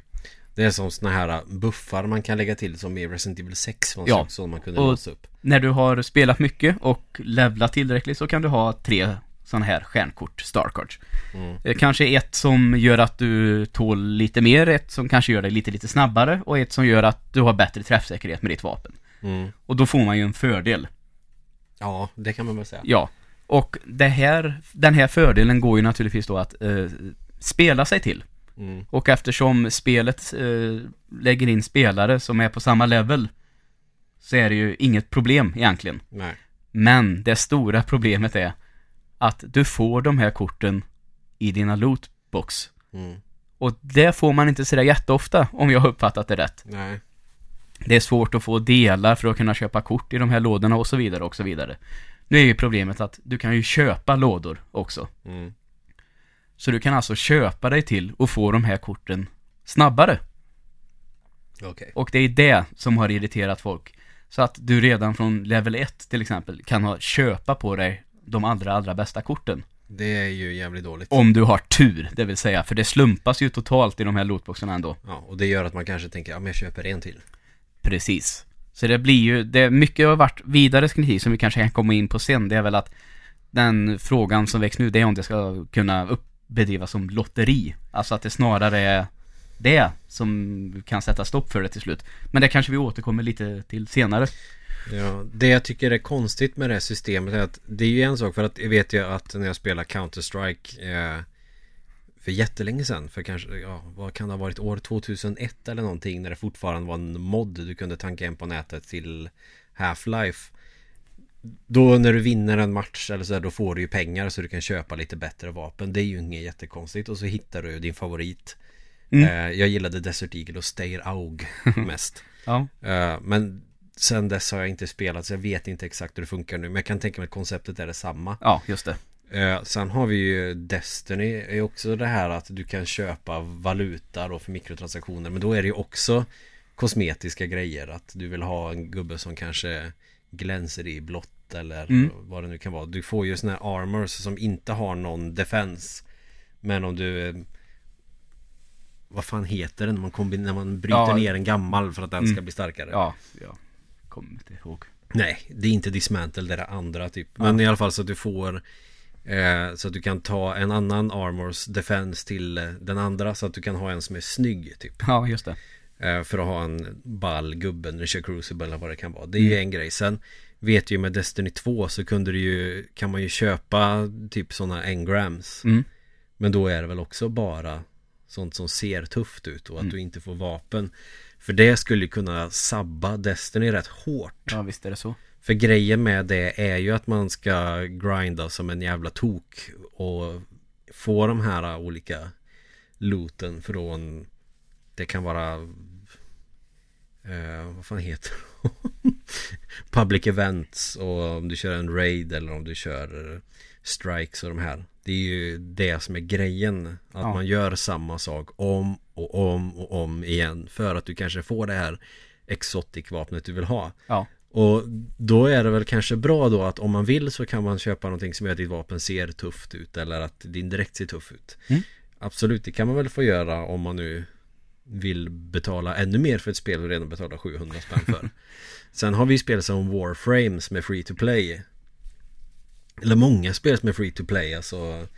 Det är som såna här buffar man kan lägga till som i Resident Evil 6 var en Ja. som man kunde Och- låsa upp. När du har spelat mycket och levlat tillräckligt så kan du ha tre sådana här stjärnkort, star cards. Mm. Eh, Kanske ett som gör att du tål lite mer, ett som kanske gör dig lite, lite snabbare och ett som gör att du har bättre träffsäkerhet med ditt vapen. Mm. Och då får man ju en fördel. Ja, det kan man väl säga. Ja. Och det här, den här fördelen går ju naturligtvis då att eh, spela sig till. Mm. Och eftersom spelet eh, lägger in spelare som är på samma level så är det ju inget problem egentligen. Nej. Men det stora problemet är att du får de här korten i dina lootbox. Mm. Och det får man inte sådär jätteofta om jag har uppfattat det rätt. Nej. Det är svårt att få delar för att kunna köpa kort i de här lådorna och så vidare och så vidare. Nu är ju problemet att du kan ju köpa lådor också. Mm. Så du kan alltså köpa dig till och få de här korten snabbare. Okej. Och det är det som har irriterat folk. Så att du redan från level 1 till exempel kan ha köpa på dig de allra, allra bästa korten. Det är ju jävligt dåligt. Om du har tur, det vill säga. För det slumpas ju totalt i de här lootboxarna ändå. Ja, och det gör att man kanske tänker, ja men jag köper en till. Precis. Så det blir ju, det mycket har varit vidare kritik som vi kanske kan komma in på sen. Det är väl att den frågan som väcks nu, det är om det ska kunna upp, bedrivas som lotteri. Alltså att det snarare är det som kan sätta stopp för det till slut. Men det kanske vi återkommer lite till senare. Ja, det jag tycker är konstigt med det här systemet är att det är ju en sak för att jag vet ju att när jag spelar Counter-Strike eh, för jättelänge sedan, för kanske, ja, vad kan det ha varit, år 2001 eller någonting när det fortfarande var en mod du kunde tanka in på nätet till Half-Life. Då när du vinner en match eller så här, då får du ju pengar så du kan köpa lite bättre vapen. Det är ju inget jättekonstigt och så hittar du din favorit. Mm. Eh, jag gillade Desert Eagle och Steyr Aug mest. Ja. Eh, men sen dess har jag inte spelat så jag vet inte exakt hur det funkar nu. Men jag kan tänka mig att konceptet är detsamma. Ja, just det. Eh, sen har vi ju Destiny är också det här att du kan köpa valuta då för mikrotransaktioner. Men då är det ju också kosmetiska grejer. Att du vill ha en gubbe som kanske glänser i blått eller Mm. vad det nu kan vara. Du får ju såna här armors som inte har någon defense. Men om du eh, vad fan heter det när man, kombin- när man bryter Ja. ner en gammal för att den ska Mm. bli starkare? Ja, jag kommer inte ihåg. Nej, det är inte dismantle, det är det andra typ. Men i alla fall så att du får eh, Så att du kan ta en annan armors defense till eh, den andra Så att du kan ha en som är snygg typ Ja, just det. Eh, För att ha en ball gubbe när du kör crucible eller vad det kan vara Det är ju en grej Sen vet ju med Destiny 2 så kunde du ju Kan man ju köpa typ sådana engrams Mm. Men då är det väl också bara Sånt som ser tufft ut och att Mm. du inte får vapen För det skulle ju kunna sabba Destiny rätt hårt Ja, visst är det så. för grejen med det är ju att man ska grinda som en jävla tok och få de här olika looten från Det kan vara eh, Vad fan heter det? Public events och om du kör en raid eller om du kör strikes och de här Det är ju det som är grejen Att Ja. man gör samma sak om och om och om igen För att du kanske får det här exotic vapnet du vill ha Ja. och då är det väl kanske bra då att om man vill så kan man köpa någonting som gör att ditt vapen ser tufft ut eller att din direkt ser tuff ut. Mm. Absolut, det kan man väl få göra om man nu vill betala ännu mer för ett spel och redan betala 700 spänn för. Sen har vi spel som Warframe som är free to play. Eller många spel som är free to play alltså.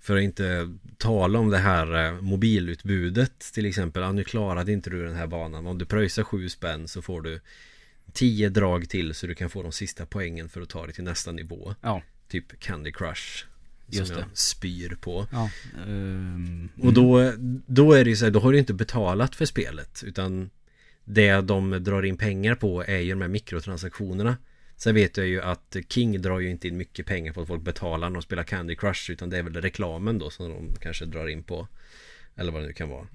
För att inte tala om det här eh, mobilutbudet till exempel. Ja, nu klarade inte du den här banan. Om du pröjsar 7 spänn så får du 10 drag till så du kan få de sista poängen för att ta dig till nästa nivå. Ja. Typ Candy Crush. Just som det. jag spyr på. Ja. ehm, Och då, då är det ju så här, då har du inte betalat för spelet utan det de drar in pengar på är ju de här mikrotransaktionerna. Sen vet jag ju att King drar ju inte in mycket pengar på att folk betalar när de spelar Candy Crush utan det är väl reklamen då som de kanske drar in på. Eller vad det nu kan vara.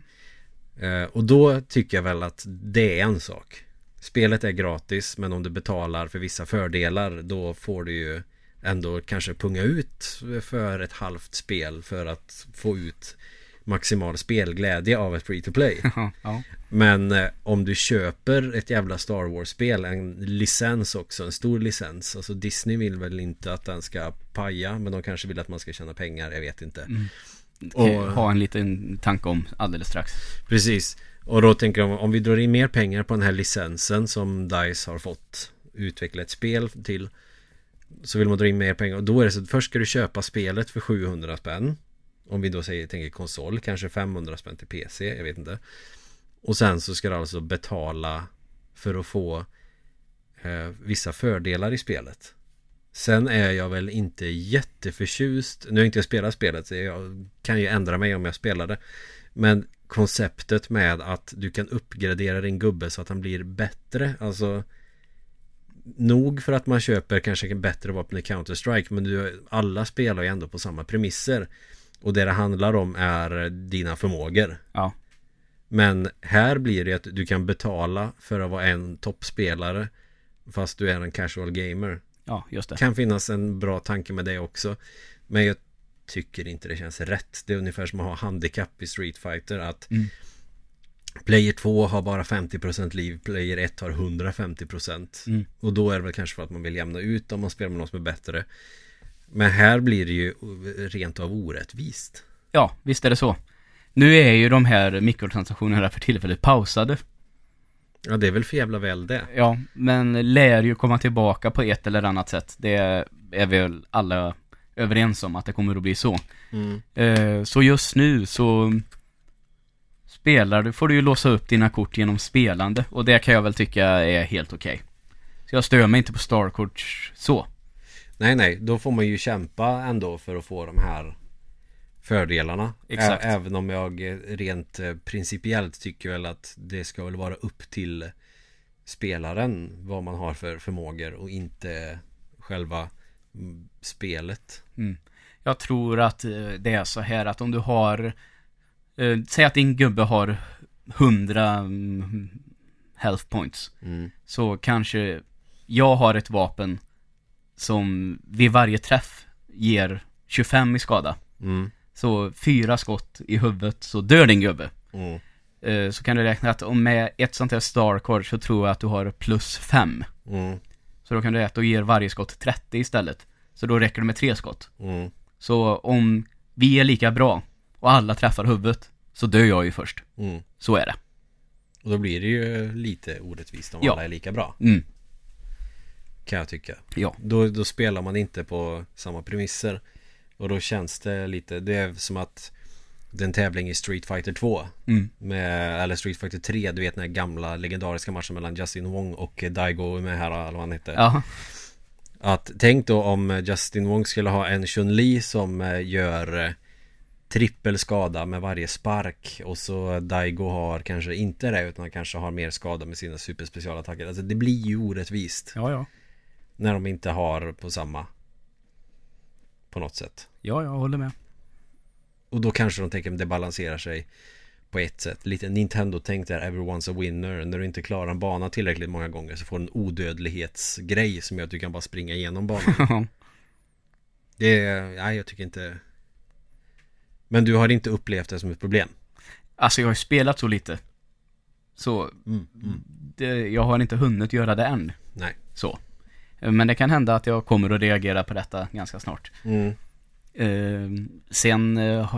Eh, och då tycker jag väl att det är en sak. Spelet är gratis men om du betalar för vissa fördelar då får du ju ändå kanske punga ut för ett halvt spel för att få ut maximal spelglädje av ett free to play. ja. Men eh, om du köper ett jävla Star Wars-spel, en licens också, en stor licens. Alltså Disney vill väl inte att den ska paja, men de kanske vill att man ska tjäna pengar, jag vet inte. Mm. Och- Ha en liten tanke om alldeles strax. Precis. Och då tänker de, om vi drar in mer pengar på den här licensen som DICE har fått utveckla ett spel till. Så vill man dra in mer pengar. Och då är det så att först ska du köpa spelet för 700 spänn. Om vi då säger, tänker konsol, kanske 500 spänn till PC, jag vet inte. Och sen så ska du alltså betala för att få eh, vissa fördelar i spelet. Sen är jag väl inte jätteförtjust Nu har jag inte spelat spelet så jag kan ju ändra mig om jag spelar det Men konceptet med att du kan uppgradera din gubbe så att han blir bättre Alltså Nog för att man köper kanske bättre vapen i Counter-Strike Men du, alla spelar ju ändå på samma premisser Och det det handlar om är dina förmågor Ja. Men här blir det att du kan betala för att vara en toppspelare Fast du är en casual gamer Ja, just det. kan finnas en bra tanke med det också Men jag tycker inte det känns rätt Det är ungefär som att ha handikapp i Street Fighter att Mm. Player 2 har bara 50% liv Player 1 har 150% Mm. Och då är det väl kanske för att man vill jämna ut om man spelar med någon som är bättre Men här blir det ju rent av orättvist Ja, visst är det så. Nu är ju de här mikrotransaktionerna för tillfället pausade. Ja det är väl för jävla väl det Ja, men lär ju komma tillbaka på ett eller annat sätt. Det är väl alla överens om att det kommer att bli så. mm. Eh, Så just nu så spelar du, får du ju låsa upp dina kort genom spelande och det kan jag väl tycka är helt okej. Så jag stör mig inte på Starcoach så. Nej, nej, då får man ju kämpa ändå för att få de här fördelarna. Exakt. Ä- även om jag eh, rent eh, principiellt tycker väl att det ska väl vara upp till spelaren vad man har för förmågor och inte själva mm, spelet. Jag tror att eh, det är så här att om du har eh, Säg att din gubbe har 100 mm, health points Mm. Så kanske jag har ett vapen som vid varje träff ger 25 i skada Mm. Så fyra skott i huvudet så dör din gubbe Mm. Eh, Så kan du räkna att om med ett sånt här Starcord så tror jag att du har plus 5 Mm. Så då kan du räkna och ger varje skott 30 istället Så då räcker det med tre skott Mm. Så om vi är lika bra och alla träffar huvudet så dör jag ju först. Mm. Så är det. Och då blir det ju lite orättvist om Ja. alla är lika bra. Mm. Kan jag tycka. Ja. Då, då spelar man inte på samma premisser. Och då känns det lite, det är som att den tävling i Street Fighter 2 Mm. med, eller Street Fighter 3, du vet den här gamla legendariska matchen mellan Justin Wong och Daigo med här, eller vad han hette. Ja. Att tänk då om Justin Wong skulle ha en Chun-Li som eh, gör eh, trippel skada med varje spark och så Daigo har kanske inte det utan kanske har mer skada med sina superspecialattacker. Alltså det blir ju orättvist Ja, ja. när de inte har på samma på något sätt. Ja, jag håller med. Och då kanske de tänker att det balanserar sig på ett sätt. Lite Nintendo-tänk där everyone's a winner. När du inte klarar en bana tillräckligt många gånger så får du en odödlighetsgrej som gör att du kan bara springa igenom banan. Det är, nej jag tycker inte Men du har inte upplevt det som ett problem? alltså jag har ju spelat så lite. Så Mm, mm. det, jag har inte hunnit göra det än. Nej Så. Men det kan hända att jag kommer att reagera på detta ganska snart. mm. Eh, sen eh,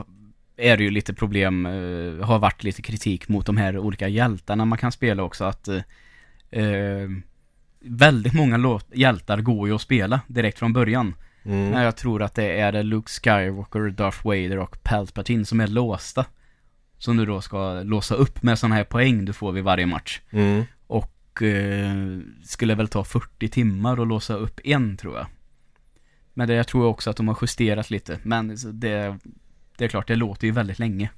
är det ju lite problem, eh, har varit lite kritik mot de här olika hjältarna man kan spela också att eh, eh, väldigt många låt- hjältar går ju att spela direkt från början. Mm. Men jag tror att det är Luke Skywalker, Darth Vader och Palpatine som är låsta. Som du då ska låsa upp med sådana här poäng du får vid varje match. Mm. Och eh, skulle väl ta 40 timmar att låsa upp en tror jag. Men det jag tror också att de har justerat lite. Men det, det är klart, det låter ju väldigt länge.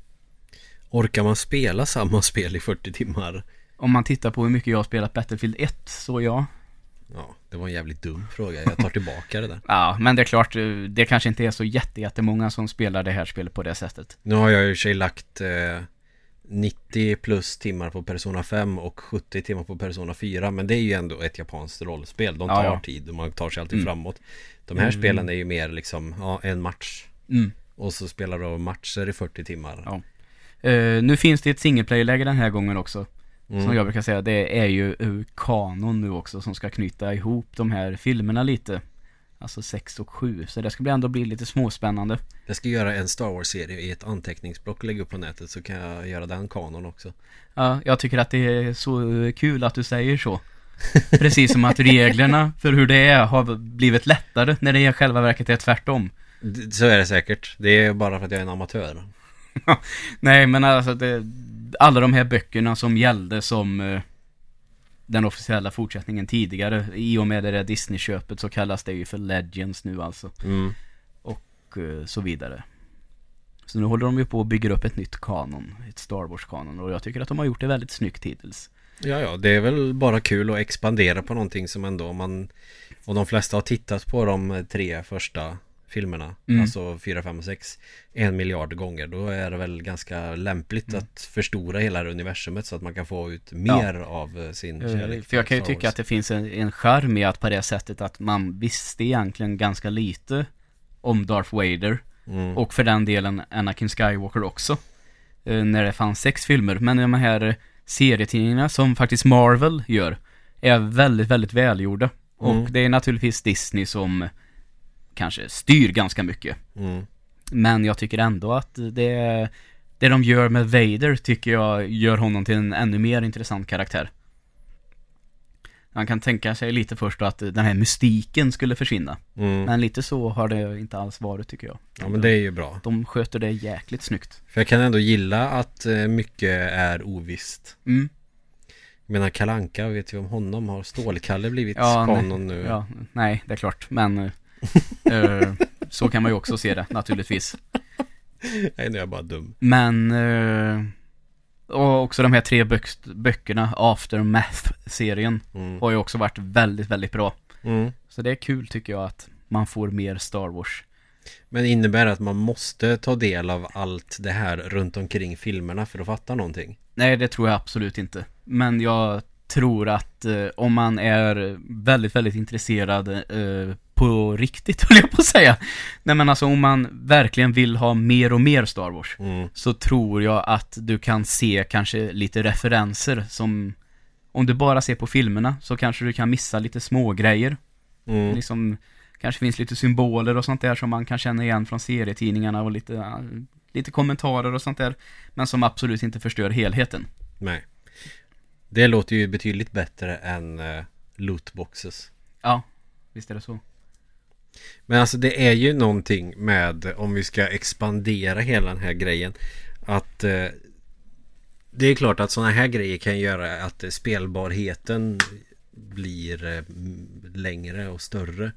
Orkar man spela samma spel i 40 timmar? Om man tittar på hur mycket jag har spelat Battlefield 1, så ja. Ja, det var en jävligt dum fråga. Jag tar tillbaka det där. Ja, men det är klart, eh, det kanske inte är så jätte, jättemånga som spelar det här spelet på det sättet. Nu har jag ju sig lagt eh, 90 plus timmar på Persona 5 och 70 timmar på Persona 4 Men det är ju ändå ett japanskt rollspel De Ja, tar ja. tid och man tar sig alltid Mm. framåt De här Mm. spelen är ju mer liksom, ja, en match Mm. Och så spelar du matcher i 40 timmar Ja. Eh, nu finns det ett single player-läge den här gången också. Mm. Som jag brukar säga, det är ju kanon nu också som ska knyta ihop de här filmerna lite. Alltså 6 och 7. Så det ska bli ändå bli lite småspännande. Jag ska göra en Star Wars-serie i ett anteckningsblock och lägga upp på nätet Så kan jag göra den kanon också Ja, jag tycker att det är så kul att du säger så. Precis som att reglerna för hur det är har blivit lättare när det i själva verket är tvärtom. Så är det säkert Det är bara för att jag är en amatör Nej, men alltså det, alla de här böckerna som gällde som eh, den officiella fortsättningen tidigare, i och med det där Disney-köpet så kallas det ju för Legends nu alltså. mm. Och eh, så vidare. Så nu håller de ju på att bygga upp ett nytt kanon, ett Star Wars-kanon. Och jag tycker att de har gjort det väldigt snyggt hittills. Ja, ja, det är väl bara kul att expandera på någonting som ändå man Och de flesta har tittat på de tre första filmerna Mm. Alltså 4, 5 och 6 En miljard gånger Då är det väl ganska lämpligt Mm. att förstora hela det universumet Så att man kan få ut mer av eh, sin Eh, kärlek För jag kan ju tycka att det finns en, en charm i att på det sättet att man visste egentligen ganska lite om Darth Vader. mm. Och för den delen Anakin Skywalker också. Eh, när det fanns sex filmer. Men de här serietidningarna som faktiskt Marvel gör är väldigt, väldigt välgjorda. Och Mm. det är naturligtvis Disney som kanske styr ganska mycket. mm. Men jag tycker ändå att det, det de gör med Vader tycker jag gör honom till en ännu mer intressant karaktär. Man kan tänka sig lite först då att den här mystiken skulle försvinna. Mm. Men lite så har det inte alls varit tycker jag. Ja men det är ju bra De sköter det jäkligt snyggt. För jag kan ändå gilla att eh, mycket är ovisst Mm. Jag menar Kalanka vet vi om honom? Har Stålkalle blivit Ja, kanon nu? Ja, nej, det är klart. Men eh, så kan man ju också se det, naturligtvis. Nej, nu är jag bara dum. Men eh, och också de här tre böck- böckerna, Aftermath-serien, Mm. har ju också varit väldigt, väldigt bra. Mm. Så det är kul tycker jag att man får mer Star Wars. Men innebär det att man måste ta del av allt det här runt omkring filmerna för att fatta någonting? Nej, det tror jag absolut inte. Men jag tror att eh, om man är väldigt, väldigt intresserad eh, på riktigt, höll jag på att säga. Nej men alltså om man verkligen vill ha mer och mer Star Wars. Mm. Så tror jag att du kan se kanske lite referenser som Om du bara ser på filmerna så kanske du kan missa lite små grejer. Mm. Liksom Kanske finns lite symboler och sånt där som man kan känna igen från serietidningarna och lite Lite kommentarer och sånt där Men som absolut inte förstör helheten. Nej. Det låter ju betydligt bättre än uh, lootboxes. Ja, visst är det så. Men alltså det är ju någonting med om vi ska expandera hela den här grejen. Att eh, det är klart att sådana här grejer kan göra att eh, spelbarheten blir eh, längre och större.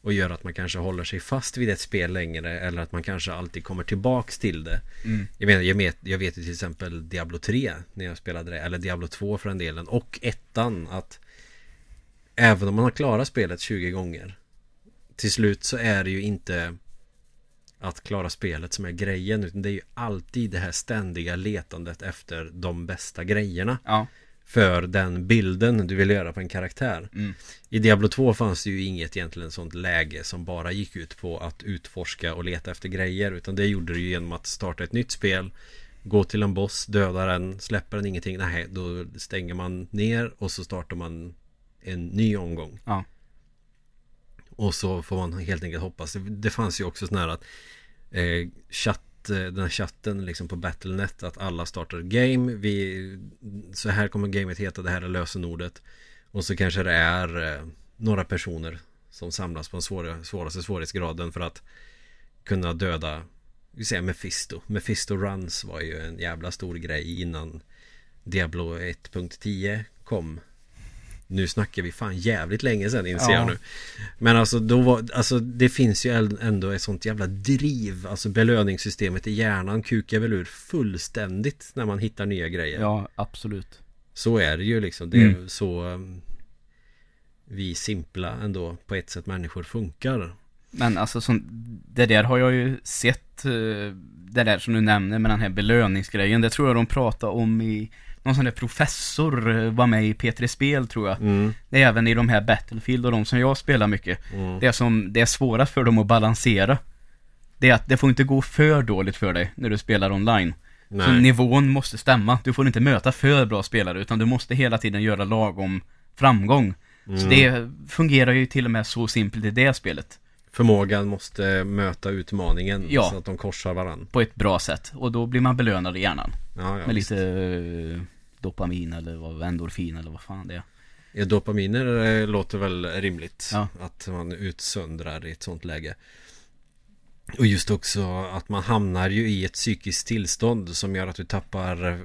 Och gör att man kanske håller sig fast vid ett spel längre eller att man kanske alltid kommer tillbaks till det. Mm. Jag, menar, jag, vet, jag vet ju till exempel Diablo 3 när jag spelade det, eller Diablo 2 för den delen, och ettan att även om man har klarat spelet 20 gånger till slut så är det ju inte att klara spelet som är grejen utan det är ju alltid det här ständiga letandet efter de bästa grejerna Ja. för den bilden du vill göra på en karaktär. Mm. I Diablo 2 fanns det ju inget egentligen sånt läge som bara gick ut på att utforska och leta efter grejer utan det gjorde du ju genom att starta ett nytt spel Gå till en boss, döda den, släpper den ingenting, nej då stänger man ner och så startar man en ny omgång. Ja. Och så får man helt enkelt hoppas. Det, fanns ju också sån här att eh, chatt, eh, den här chatten liksom på Battlenet att alla startar game. Vi, så här kommer gamet heta, det här är lösenordet. Och så kanske det är eh, några personer som samlas på den svåra, svåraste svårighetsgraden för att kunna döda vi säger Mephisto. Mephisto Runs var ju en jävla stor grej innan Diablo 1.10 kom. Nu snackar vi fan jävligt länge sedan inser Ja. jag nu. Men alltså då var, alltså det finns ju ändå ett sånt jävla driv. Alltså belöningssystemet i hjärnan kukar väl ur fullständigt när man hittar nya grejer. Ja, absolut. Så är det ju liksom. Det är Mm. så um, vi simpla ändå på ett sätt människor funkar. Men alltså som, det där har jag ju sett, eh, det där som du nämner med den här belöningsgrejen, det tror jag de pratade om i någon sån där professor eh, var med i P3 Spel tror jag. Mm, Det är även i de här Battlefield och de som jag spelar mycket. mm, Det som, det är svårast för dem att balansera. Det är att det får inte gå för dåligt för dig när du spelar online. Så nej. nivån måste stämma. Du får inte möta för bra spelare utan du måste hela tiden göra lagom framgång. Så Mm. det fungerar ju till och med så simpelt i det spelet. Förmågan måste möta utmaningen Ja. så att de korsar varandra. På ett bra sätt. Och då blir man belönad i hjärnan. Ja, ja, med visst. lite eh, dopamin eller vad, endorfin eller vad fan det är. Ja, dopaminer eh, låter väl rimligt. Ja. Att man utsöndrar i ett sånt läge. Och just också att man hamnar ju i ett psykiskt tillstånd som gör att du tappar eh,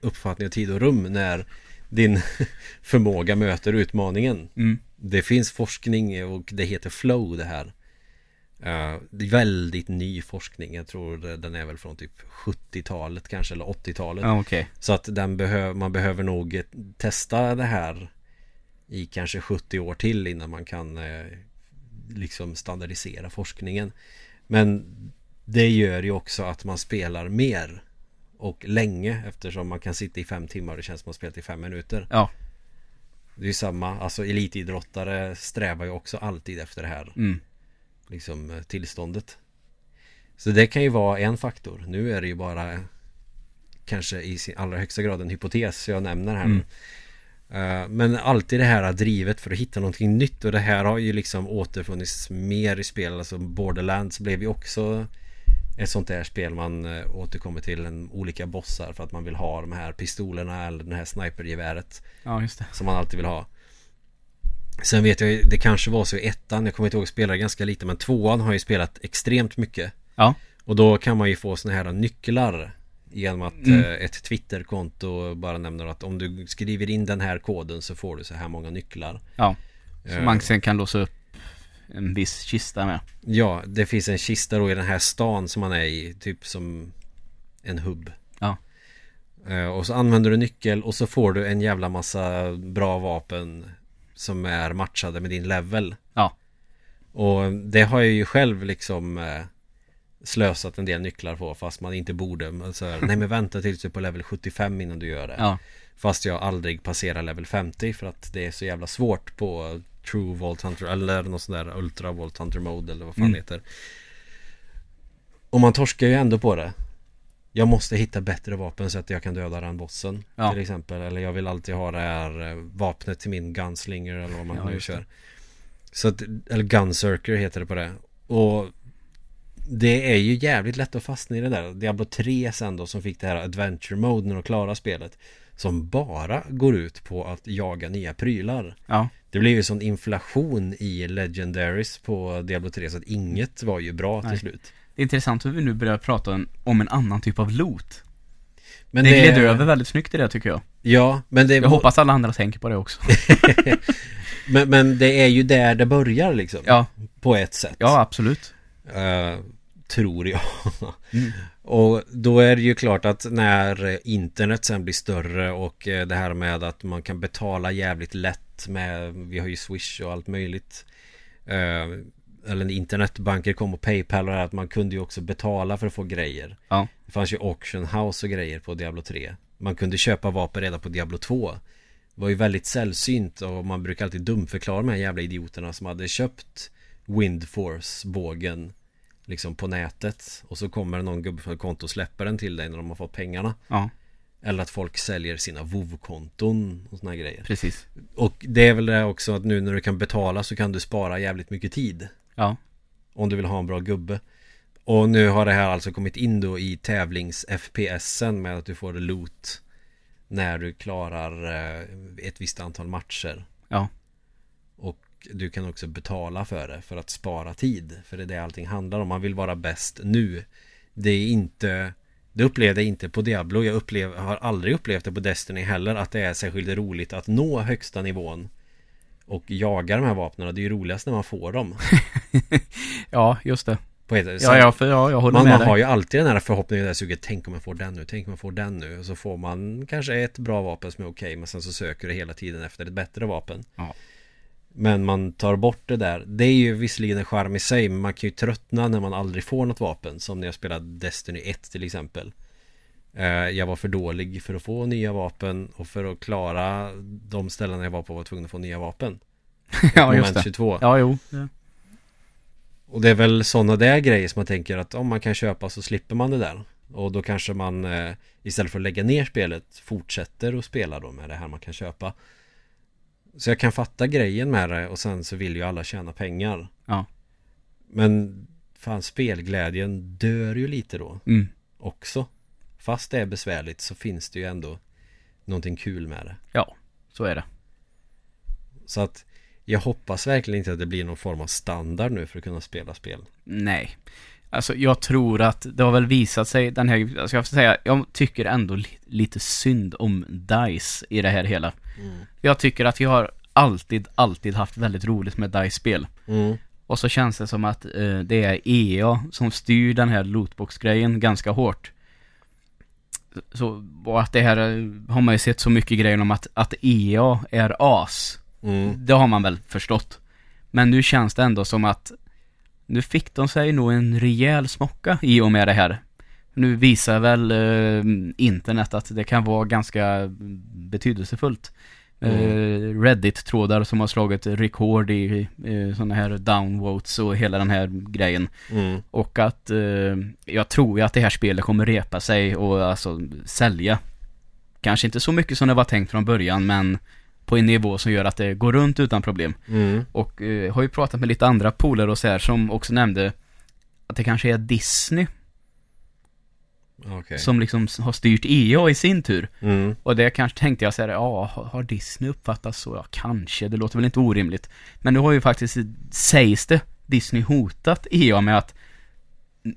uppfattning av tid och rum när din förmåga möter utmaningen. Mm. Det finns forskning och det heter flow det här. Eh, det är väldigt ny forskning. Jag tror den är väl från typ 70-talet kanske eller 80-talet. Ja, okej. Så att den behöver, man behöver nog testa det här i kanske 70 år till innan man kan eh, liksom standardisera forskningen. Men det gör ju också att man spelar mer och länge eftersom man kan sitta i fem timmar och det känns som att man spelat i fem minuter. Ja. Det är ju samma, alltså elitidrottare strävar ju också alltid efter det här Mm. Liksom eh, tillståndet. Så det kan ju vara en faktor. Nu är det ju bara kanske i sin allra högsta grad en hypotes jag nämner här nu. Eh, Men alltid det här drivet för att hitta någonting nytt och det här har ju liksom återfunnits mer i spel. Alltså Borderlands blev ju också ett sånt där spel man eh, återkommer till en, olika bossar för att man vill ha de här pistolerna eller det här snipergeväret Ja, just det. som man alltid vill ha. Sen vet jag det kanske var så i ettan, jag kommer inte ihåg, spelade ganska lite men tvåan har ju spelat extremt mycket. Ja. Och då kan man ju få såna här nycklar Genom att Mm. eh, ett Twitterkonto bara nämner att om du skriver in den här koden så får du så här många nycklar. Ja. Så Eh, man sen kan låsa upp en viss kista med. Ja, det finns en kista då i den här stan som man är i, typ som en hubb. Ja. Eh, Och så använder du nyckel och så får du en jävla massa bra vapen som är matchade med din level. Ja. Och det har jag ju själv liksom eh, slösat en del nycklar på fast man inte borde. Så här, nej men vänta tills du är på level 75 innan du gör det. Ja. Fast jag aldrig passerar level 50 för att det är så jävla svårt på True Vault Hunter eller något sånt där Ultra Vault Hunter Mode eller vad fan Mm. heter. Och man torskar ju ändå på det. Jag måste hitta bättre vapen så att jag kan döda den bossen Ja. till exempel. Eller jag vill alltid ha det här eh, vapnet till min gunslinger eller vad man Ja, nu kör. Så att, eller Gunsurker heter det på det. Och det är ju jävligt lätt att fastna i det där. Diablo 3 sen då som fick det här Adventure Mode när de klarar spelet. Som bara går ut på att jaga nya prylar. Ja. Det blev ju sån inflation i Legendaries på Diablo 3 så att inget var ju bra Nej. till slut. Det är intressant hur vi nu börjar prata om, en annan typ av loot. Men det, gled över väldigt snyggt i det tycker jag. Ja, men det Jag hoppas alla andra tänker på det också. men, men det är ju där det börjar liksom. Ja, På ett sätt. ja absolut. Eh, tror jag. Mm. Och då är det ju klart att när internet sen blir större och eh, det här med att man kan betala jävligt lätt med, vi har ju Swish och allt möjligt. Eh, Eller internetbanker kom och Paypal och det här, att man kunde ju också betala för att få grejer. Ja. Det fanns ju Auction House och grejer på Diablo 3. Man kunde köpa vapen redan på Diablo 2. Det var ju väldigt sällsynt och man brukar alltid dumförklara de här jävla idioterna som hade köpt Windforce-bågen Liksom på nätet Och så kommer någon gubbe från ett konto och släpper den till dig när de har fått pengarna Ja, Eller att folk säljer sina WoW-konton och såna grejer precis. Och det är väl det också att nu när du kan betala så kan du spara jävligt mycket tid Ja, Om du vill ha en bra gubbe. Och nu har det här alltså kommit in då i tävlings-FPSen med att du får loot När du klarar eh, ett visst antal matcher. Ja, Och du kan också betala för det för att spara tid För det är det allting handlar om, man vill vara bäst nu. Det är inte Det upplevde jag inte på Diablo. Jag upplev, har aldrig upplevt det på Destiny heller Att det är särskilt roligt att nå högsta nivån Och jaga de här vapnen Det är ju roligast när man får dem ja, just det. på ett, Ja, ja, för, ja jag håller man, med man dig. har ju alltid den här förhoppningen, där suget Tänk om jag får den nu, tänk om jag får den nu Och så får man kanske ett bra vapen som är okej Men sen så söker du hela tiden efter ett bättre vapen Ja. Men man tar bort det där Det är ju visserligen en charm i sig Men man kan ju tröttna när man aldrig får något vapen Som när jag spelade Destiny 1 till exempel Jag var för dålig för att få nya vapen Och för att klara de ställen jag var på var jag tvungen att få nya vapen ja, Moment just det. 22 Ja, jo. Ja. och det är väl sådana där grejer som man tänker att om man kan köpa så slipper man det där. Och då kanske man eh, istället för att lägga ner spelet fortsätter att spela då med det här man kan köpa. Så jag kan fatta grejen med det och sen så vill ju alla tjäna pengar. Ja. Men fan spelglädjen dör ju lite då Mm. också. Fast det är besvärligt så finns det ju ändå någonting kul med det. Ja, så är det. Så att jag hoppas verkligen inte att det blir någon form av standard nu för att kunna spela spel. Nej. Alltså jag tror att det har väl visat sig den här, alltså jag får säga, jag tycker ändå li, lite synd om DICE i det här hela. Jag tycker att vi har alltid, alltid haft väldigt roligt med DICE-spel. Mm. Och så känns det som att eh, det är EA som styr den här lootbox-grejen ganska hårt. Så, och att det här eh, har man ju sett så mycket grejer om att, att EA är as. Mm. Det har man väl förstått. Men nu känns det ändå som att nu fick de sig nog en rejäl smocka i och med det här. Nu visar väl eh, internet att det kan vara ganska betydelsefullt. Eh, Reddit-trådar som har slagit rekord i eh, sådana här downvotes och hela den här grejen. Mm. Och att eh, jag tror ju att det här spelet kommer repa sig och alltså sälja. Kanske inte så mycket som det var tänkt från början men på en nivå som gör att det går runt utan problem. Mm. Och eh, har ju pratat med lite andra polare och så här som också nämnde att det kanske är Disney Okej. som liksom har styrt EA i sin tur. Mm. Och det kanske tänkte jag så här, ja, har- Disney uppfattats så? Ja, kanske, det låter väl inte orimligt. Men nu har ju faktiskt, sägs det, Disney hotat EA med att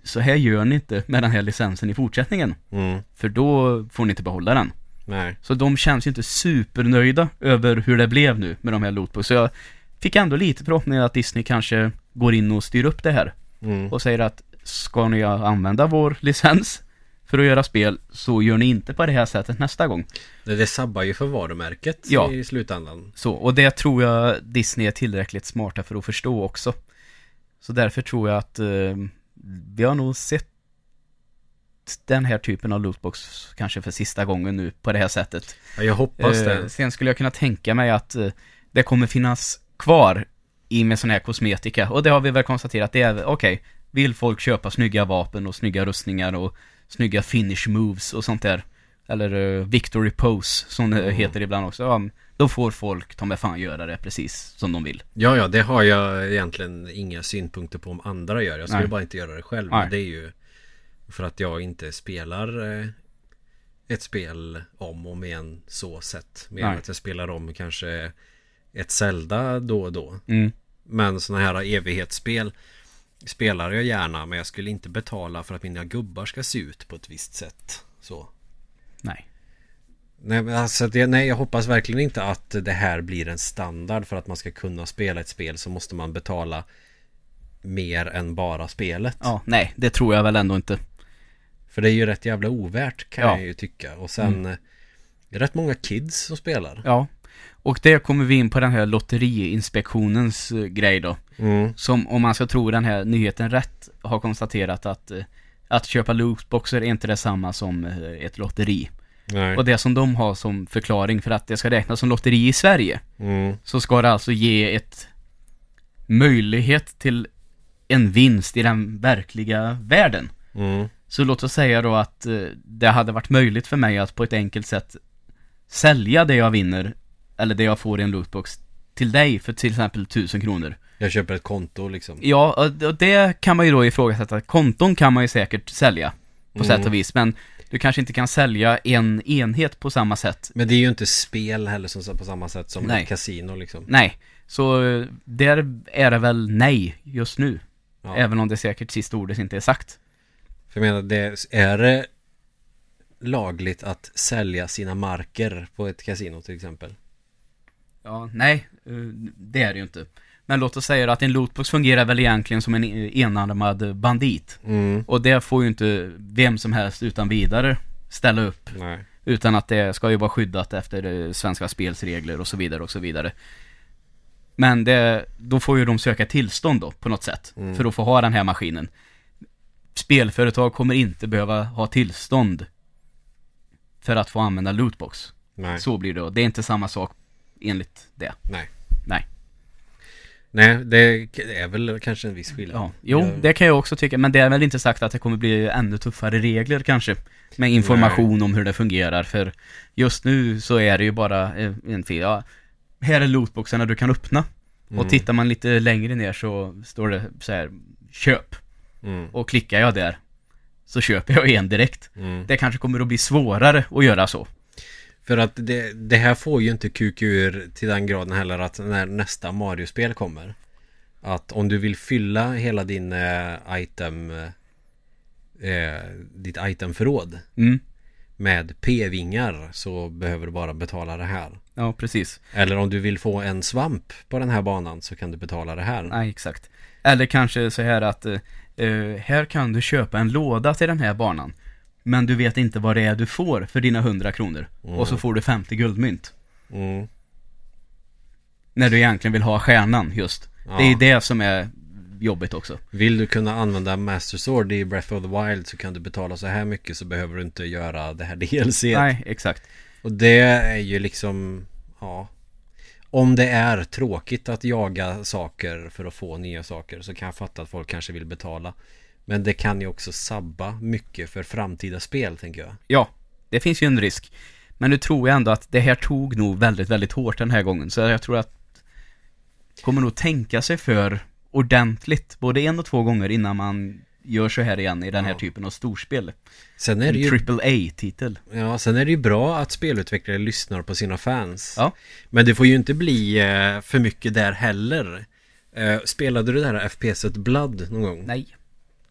så här gör ni inte med den här licensen i fortsättningen. Mm. För då får ni inte behålla den. Nej. Så de känns ju inte supernöjda över hur det blev nu med de här lootbox. Så jag fick ändå lite förhoppningar att Disney kanske går in och styr upp det här. Mm. Och säger att ska ni använda vår licens för att göra spel så gör ni inte på det här sättet nästa gång. Det, sabbar ju för varumärket Ja. i slutändan. Så, och det tror jag Disney är tillräckligt smarta för att förstå också. Så därför tror jag att eh, vi har nog sett den här typen av lootbox kanske för sista gången nu på det här sättet. Ja, jag hoppas Eh, det. sen skulle jag kunna tänka mig att eh, det kommer finnas kvar i med sån här kosmetika. Och det har vi väl konstaterat, det är okej, vill folk köpa snygga vapen och snygga rustningar och snygga finish moves och sånt där. Eller eh, victory pose som det Mm. heter ibland också. Ja, då får folk ta med fan göra det precis som de vill. Ja, ja, det har jag egentligen inga synpunkter på om andra gör. Jag skulle Nej. bara inte göra det själv. Nej. Det är ju för att jag inte spelar eh, ett spel om och om igen så sett. Mer Nej. att jag spelar om kanske ett Zelda då och då. Mm. Men sådana här evighetsspel spelar jag gärna. Men jag skulle inte betala för att mina gubbar ska se ut på ett visst sätt. Så. Nej. Nej, alltså det, nej, jag hoppas verkligen inte att det här blir en standard för att man ska kunna spela ett spel så måste man betala mer än bara spelet. Ja, nej, det tror jag väl ändå inte. För det är ju rätt jävla ovärt kan Ja. Mm. jag ju tycka. Och sen eh, det är rätt många kids som spelar. Ja. Och det kommer vi in på den här lotteriinspektionens eh, grej då. Mm. Som om man ska tro den här nyheten rätt har konstaterat att eh, att köpa lootboxer är inte detsamma som eh, ett lotteri. Nej. Och det som de har som förklaring för att det ska räknas som lotteri i Sverige Mm. så ska det alltså ge ett möjlighet till en vinst i den verkliga världen. Mm. Så låt oss säga då att det hade varit möjligt för mig att på ett enkelt sätt sälja det jag vinner eller det jag får i en lootbox till dig för till exempel 1000 kronor. Jag köper ett konto liksom. Ja, och det kan man ju då ifrågasätta. Konton kan man ju säkert sälja på Mm. sätt och vis, men du kanske inte kan sälja en enhet på samma sätt. Men det är ju inte spel heller som på samma sätt som Nej. ett kasino liksom. Nej, så där är det väl nej just nu. Ja. Även om det säkert sista ordet inte är sagt. För jag menar, det, är det lagligt att sälja sina marker på ett kasino till exempel? Ja, nej, eh, det är det ju inte. Men låt oss säga att en lootbox fungerar väl egentligen som en eh, enarmad bandit. Mm. Och det får ju inte vem som helst utan vidare ställa upp. Nej. Utan att det ska ju vara skyddat efter eh, svenska spelsregler och så vidare och så vidare. Men det, då får ju de söka tillstånd då på något sätt. Mm. För att få ha den här maskinen. Spelföretag kommer inte behöva ha tillstånd för att få använda lootbox. Nej. Så blir det då. Det är inte samma sak enligt det. Nej. Nej. Nej, det är väl kanske en viss skillnad. Ja, jo, Jag- det kan jag också tycka, men det är väl inte sagt att det kommer bli ännu tuffare regler kanske. Med information om hur det fungerar, för just nu så är det ju bara eh, en fil. Ja, här är lootboxarna du kan öppna. Mm. Och tittar man lite längre ner så står det så här, köp. Mm. Och klickar jag där så köper jag en direkt. Mm. Det kanske kommer att bli svårare att göra så. För att det, det här får ju inte QQ ur till den graden heller att när nästa Mario-spel kommer Att om du vill fylla hela din eh, item eh, Ditt itemförråd Mm. med p-vingar så behöver du bara betala det här Ja, precis. Eller om du vill få en svamp på den här banan så kan du betala det här Nej, exakt. Eller kanske så här att eh, eh, här kan du köpa en låda till den här banan. Men du vet inte vad det är du får för dina 100 kronor. Och så får du 50 guldmynt. mm. När du egentligen vill ha stjärnan just. Ja. Det är det som är jobbigt också. Vill du kunna använda Master Sword i Breath of the Wild så kan du betala så här mycket så behöver du inte göra det här DLC Nej, exakt. Och det är ju liksom, ja Om det är tråkigt att jaga saker för att få nya saker så kan jag fatta att folk kanske vill betala Men det kan ju också sabba mycket för framtida spel tänker jag Ja, det finns ju en risk. Men nu tror jag ändå att det här tog nog väldigt, väldigt hårt den här gången. Så jag tror att kommer nog tänka sig för ordentligt, både en och två gånger innan man gör så här igen i den här Ja. typen av storspel. Sen är det ju, triple A-titel. ja, sen är det ju bra att spelutvecklare lyssnar på sina fans Ja. Men det får ju inte bli eh, för mycket där heller eh, Spelade du det här FPSet Blood någon gång? Nej.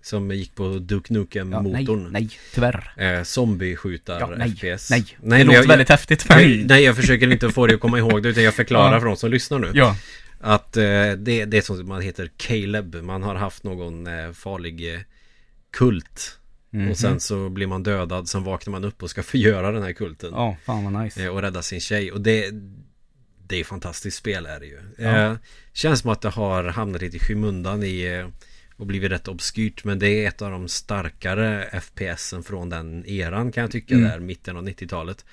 Som gick på Duke Ja, nej, Nukem-motorn. nej, tyvärr. Eh, Zombieskjutar Ja, nej, FPS. nej. det men låter jag, väldigt häftigt. jag, Men... nej, jag försöker inte få dig att komma ihåg det utan jag förklarar Ja. för de som lyssnar nu. Ja, Att eh, det, det är som man heter Caleb. Man har haft någon eh, farlig eh, kult. Mhm. Och sen så blir man dödad. Sen vaknar man upp och ska förgöra den här kulten. ja, fan vad nice. Eh, och rädda sin tjej. Och det, det är fantastiskt spel är det ju. Ja. Eh, känns som att det har hamnat lite i skymundan i eh, och blivit rätt obskyrt. Men det är ett av de starkare FPSen från den eran kan jag tycka. Mm. Där mitten av 90-talet.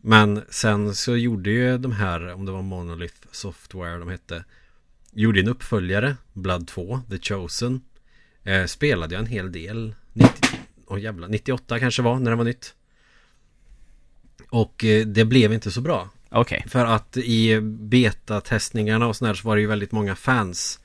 Men sen så gjorde ju de här, om det var Monolith Software de hette. Gjorde en uppföljare, Blood 2, The Chosen. Eh, spelade jag en hel del. 90, oh jävlar, 98 kanske var när det var nytt. Och eh, det blev inte så bra. Okej. För att i betatestningarna och sådär så var det ju väldigt många fans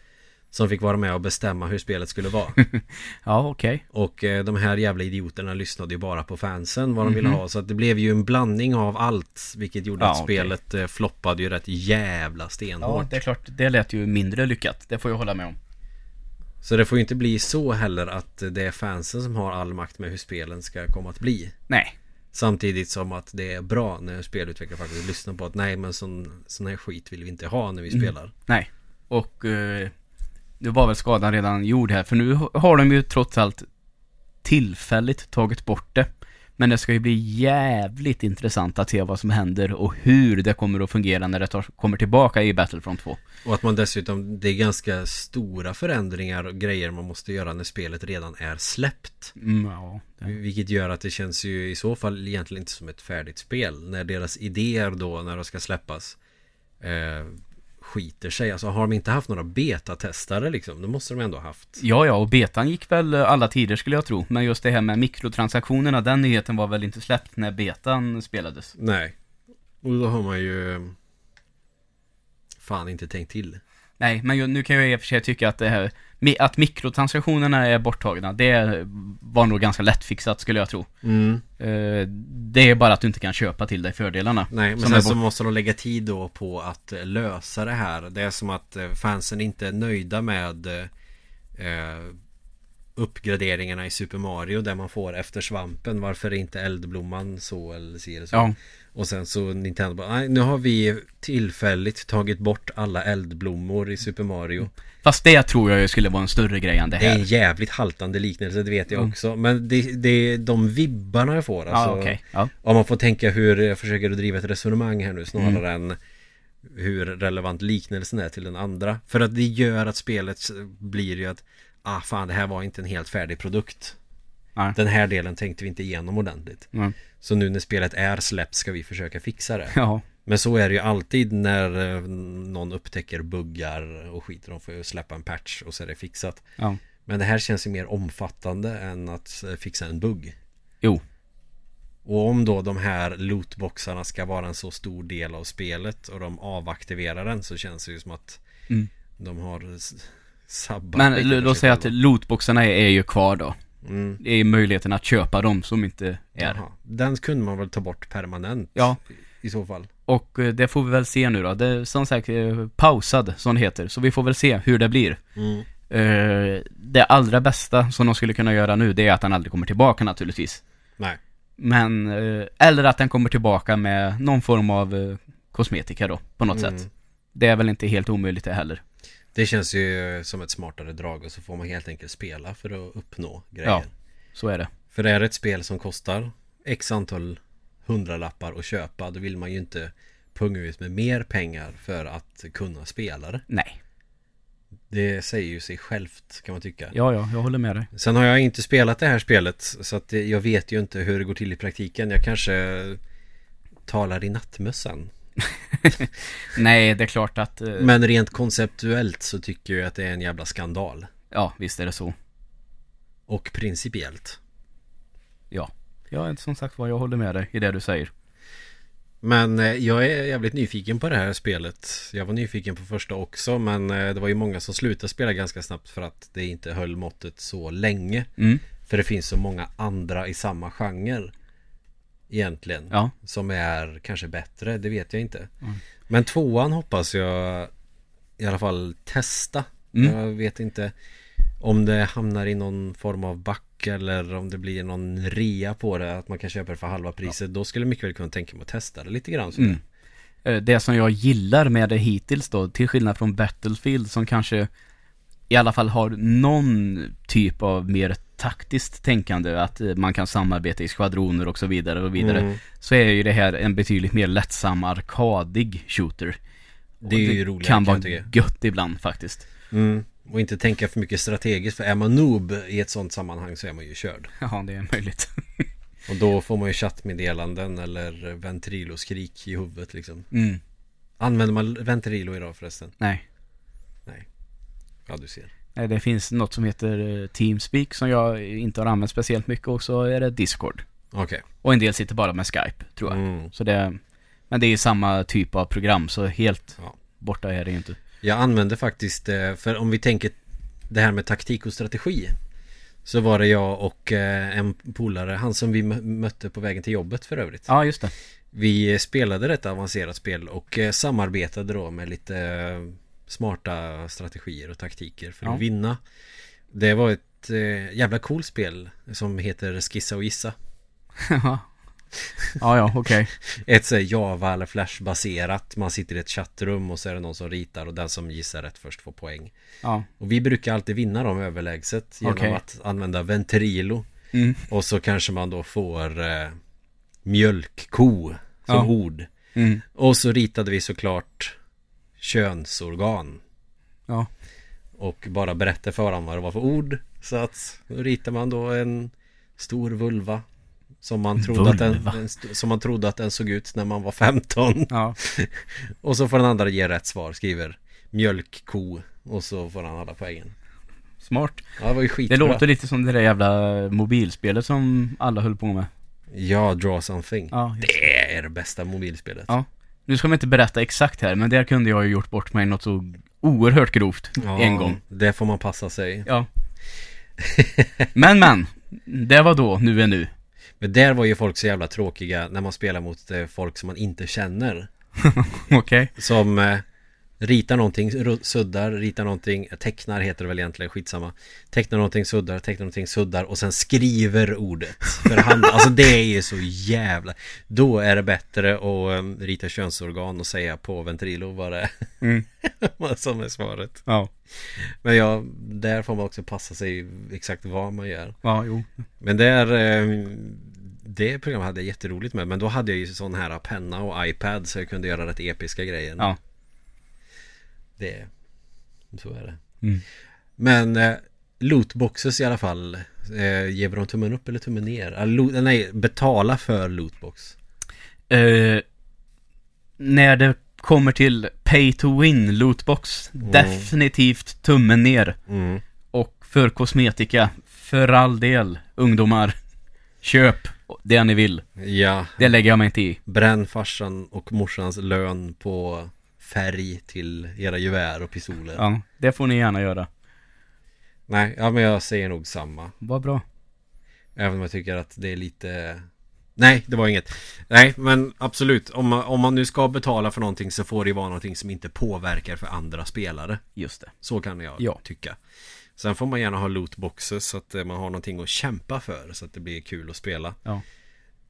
som fick vara med och bestämma hur spelet skulle vara. Ja, okej. Och eh, de här jävla idioterna lyssnade ju bara på fansen vad de ville Mhm. ha. Så att det blev ju en blandning av allt. Vilket gjorde Ja, att spelet eh, floppade ju rätt jävla Ja, stenhårt. det är klart. Det lät ju mindre lyckat. Det får jag hålla med om. Så det får ju inte bli så heller att det är fansen som har all makt med hur spelen ska komma att bli. Nej. Samtidigt som att det är bra när spelutvecklare faktiskt lyssnar på att nej men sån, sån här skit vill vi inte ha när vi Mm. spelar. Nej. Och eh, det var väl skadan redan gjord här. För nu har de ju trots allt tillfälligt tagit bort det. Men det ska ju bli jävligt intressant att se vad som händer och hur det kommer att fungera när det tar, kommer tillbaka i Battlefront 2. Och att man dessutom, det är ganska stora förändringar och grejer man måste göra när spelet redan är släppt. Mm, ja. Det. Vilket gör att det känns ju i så fall egentligen inte som ett färdigt spel. När deras idéer då, när de ska släppas, eh, skiter sig. Alltså har de inte haft några betatestare liksom, då måste de ändå ha haft. Ja, ja, och betan gick väl eh, alla tider skulle jag tro. Men just det här med mikrotransaktionerna, den nyheten var väl inte släppt när betan spelades. Nej. Och då har man ju fan inte tänkt till. Nej, men nu kan jag i och för sig tycka att det här, att mikrotransaktionerna är borttagna, det var nog ganska lättfixat skulle jag tro. Mm. Eh, det är bara att du inte kan köpa till dig fördelarna. Nej, men sen så måste de lägga tid då på att eh, lösa det här. Det är som att eh, fansen inte är nöjda med eh, uppgraderingarna i Super Mario där man får efter svampen. Varför är inte eldblomman så eller så eller så? Ja, Och sen så Nintendo bara, nej nu har vi tillfälligt tagit bort alla eldblommor i Super Mario. fast det tror jag skulle vara en större grej än det Det är här. en jävligt haltande liknelse, det vet jag Mm. också. Men det, det är de vibbarna jag får alltså. ja, okej. Ja. Om man får tänka hur, jag försöker att driva ett resonemang här nu snarare Mm. än hur relevant liknelsen är till den andra. För att det gör att spelet blir ju att Ah fan det här var inte en helt färdig produkt. Nej. Den här delen tänkte vi inte igenom ordentligt. Mm. Så nu när spelet är släppt ska vi försöka fixa det. Ja, Men så är det ju alltid när eh, någon upptäcker buggar och skit. De får släppa en patch och så är det fixat. ja. Men det här känns ju mer omfattande än att eh, fixa en bugg. Jo. Och om då de här lootboxarna ska vara en så stor del av spelet och de avaktiverar den så känns det ju som att Mm. de har sabbat Men låt säga att lootboxarna är, är ju kvar då. mm. Det är möjligheten att köpa dem som inte är. Jaha. Den kunde man väl ta bort permanent Ja. i så fall. Och eh, det får vi väl se nu då. Det är som sagt eh, pausad, som det heter. Så vi får väl se hur det blir. Mm. Eh, det allra bästa som de skulle kunna göra nu, det är att den aldrig kommer tillbaka naturligtvis. Nej. Men, eller att den kommer tillbaka med någon form av kosmetika då, på något Mm. sätt. Det är väl inte helt omöjligt det heller. Det känns ju som ett smartare drag och så får man helt enkelt spela för att uppnå grejer. Ja. Så är det. För det är ett spel som kostar x antal hundralappar att köpa. Då vill man ju inte punga ut med mer pengar för att kunna spela det. Nej. Det säger ju sig självt kan man tycka. Ja, ja, jag håller med dig. Sen har jag inte spelat det här spelet så att jag vet ju inte hur det går till i praktiken. Jag kanske talar i nattmössan. Nej, det är klart att... eh, Men rent konceptuellt så tycker jag att det är en jävla skandal. Ja, visst är det så. Och principiellt. Ja. Ja, som sagt var, jag håller med dig i det du säger. Men eh, jag är jävligt nyfiken på det här spelet. Jag var nyfiken på första också men eh, det var ju många som slutade spela ganska snabbt för att det inte höll måttet så länge. Mm. För det finns så många andra i samma genre. Egentligen. Ja. Som är kanske bättre, det vet jag inte. Mm. Men tvåan hoppas jag i alla fall testa. Mm. Jag vet inte Om det hamnar i någon form av back eller om det blir någon rea på det Att man kan köpa det för halva priset Då skulle jag mycket väl kunna tänka mig att testa det lite grann Mm. Eh, Det som jag gillar med det hittills då, till skillnad från Battlefield som kanske i alla fall har någon typ av mer taktiskt tänkande, att eh, man kan samarbeta i skvadroner och så vidare och vidare. Mm. Så är ju det här en betydligt mer lättsam arkadig shooter. Det är ju roligare, kan kan vara gött ibland faktiskt. Mm. Och inte tänka för mycket strategiskt För är man noob i ett sånt sammanhang så är man ju körd Ja, det är möjligt. Och då får man ju chattmeddelanden eller ventriloskrik i huvudet liksom Mm. Använder man ventrilo idag förresten? Nej. Ja du ser Nej, det finns något som heter eh, Teamspeak som jag inte har använt speciellt mycket och så är det Discord. Okej Och en del sitter bara med Skype, tror jag. mm. Så det, men det är samma typ av program, så helt Ja. borta är det inte. Jag använde faktiskt, eh, för om vi tänker det här med taktik och strategi Så var det jag och eh, en polare, han som vi mö- mötte på vägen till jobbet för övrigt Ja, just det. Vi spelade detta avancerat spel och eh, samarbetade då med lite eh, smarta strategier och taktiker för Ja. att vinna Det var ett eh, jävla coolt spel som heter Skissa och gissa ja, ja, okej. Ett så Java eller Flash baserat Man sitter i ett chattrum och så är det någon som ritar och den som gissar rätt först får poäng Ja. Och vi brukar alltid vinna dem överlägset genom Okej. att använda ventrilo Mm. Och så kanske man då får eh, mjölkko som Ja. ord Mm. Och så ritade vi såklart könsorgan Ja. Och bara berättade för varandra vad det var för ord Så att då ritar man då en stor vulva som man, trodde att den, Vulva. en st- som man trodde att den såg ut när man var 15 Ja. Och så får den andra ge rätt svar, skriver mjölkko Och så får han alla poängen Smart. Ja det var ju Det skitbra låter lite som det där jävla mobilspelet som alla höll på med. Ja, Draw Something Ja. Det är det bästa mobilspelet Ja. Nu ska man inte berätta exakt här, men där kunde jag ju gjort bort mig något så oerhört grovt Ja, en gång. Det får man passa sig Ja. Men men, det var då, nu är nu. Men där var ju folk så jävla tråkiga när man spelar mot eh, folk som man inte känner Okej. Som eh, ritar någonting, suddar, ritar någonting, tecknar heter det väl egentligen, skitsamma Tecknar någonting, suddar, tecknar någonting, suddar och sen skriver ordet för hand Alltså det är ju så jävla Då är det bättre att um, rita könsorgan och säga på ventrilo vad det är Mm. som är svaret Ja. Men ja, där får man också passa sig exakt vad man gör Ja, jo. Men där eh, Det programmet hade jag jätteroligt med Men då hade jag ju sån här penna och iPad Så jag kunde göra rätt episka grejer Ja. Det Så är det Mm. Men eh, Lootboxes i alla fall eh, Ger vi dem tummen upp eller tummen ner? Ah, lo- nej, betala för lootbox Eh, när det kommer till pay to win lootbox, Mm. definitivt tummen ner. mm. Och för kosmetika, för all del, ungdomar, köp det ni vill. Ja, Det lägger jag mig inte i. bränn farsan och morsans lön på färg till era gevär och pistoler Ja, det får ni gärna göra. Nej, ja men jag säger nog samma Vad bra. Även om jag tycker att det är lite Nej, det var inget Nej, men absolut Om man, om man nu ska betala för någonting så får det vara någonting som inte påverkar för andra spelare Just det. Så kan jag Ja. tycka Sen får man gärna ha lootboxes så att eh, man har någonting att kämpa för Så att det blir kul att spela Ja.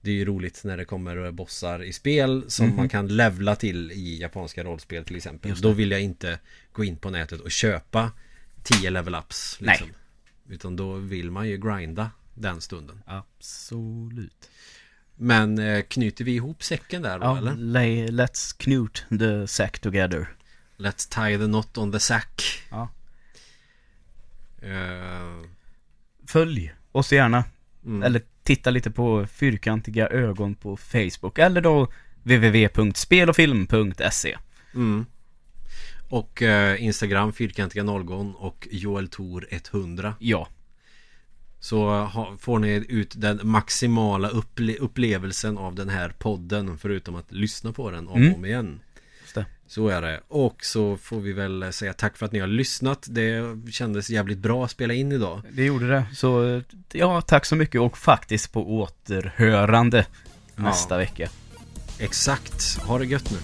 Det är ju roligt när det kommer bossar i spel Som Mhm. man kan levla till i japanska rollspel till exempel. Då vill jag inte gå in på nätet och köpa 10 level ups liksom. Utan då vill man ju grinda den stunden Absolut. Men eh, knyter vi ihop säcken där då Ja, eller? lay, let's knut the sack together. Let's tie the knot on the sack Ja. Eh, Följ oss gärna. mm. Eller titta lite på Fyrkantiga ögon på Facebook. Eller då www.spelofilm.se Mm. Och eh, Instagram fyrkantiga nollgon och Joel Tor 100 Ja. Så ha, får ni ut den maximala upple- upplevelsen av den här podden Förutom att lyssna på den om Mm. och om igen. Så är det. Och så får vi väl säga tack för att ni har lyssnat. Det kändes jävligt bra att spela in idag. Det gjorde det. Så ja, tack så mycket och faktiskt på återhörande nästa vecka. Exakt, ha det gött nu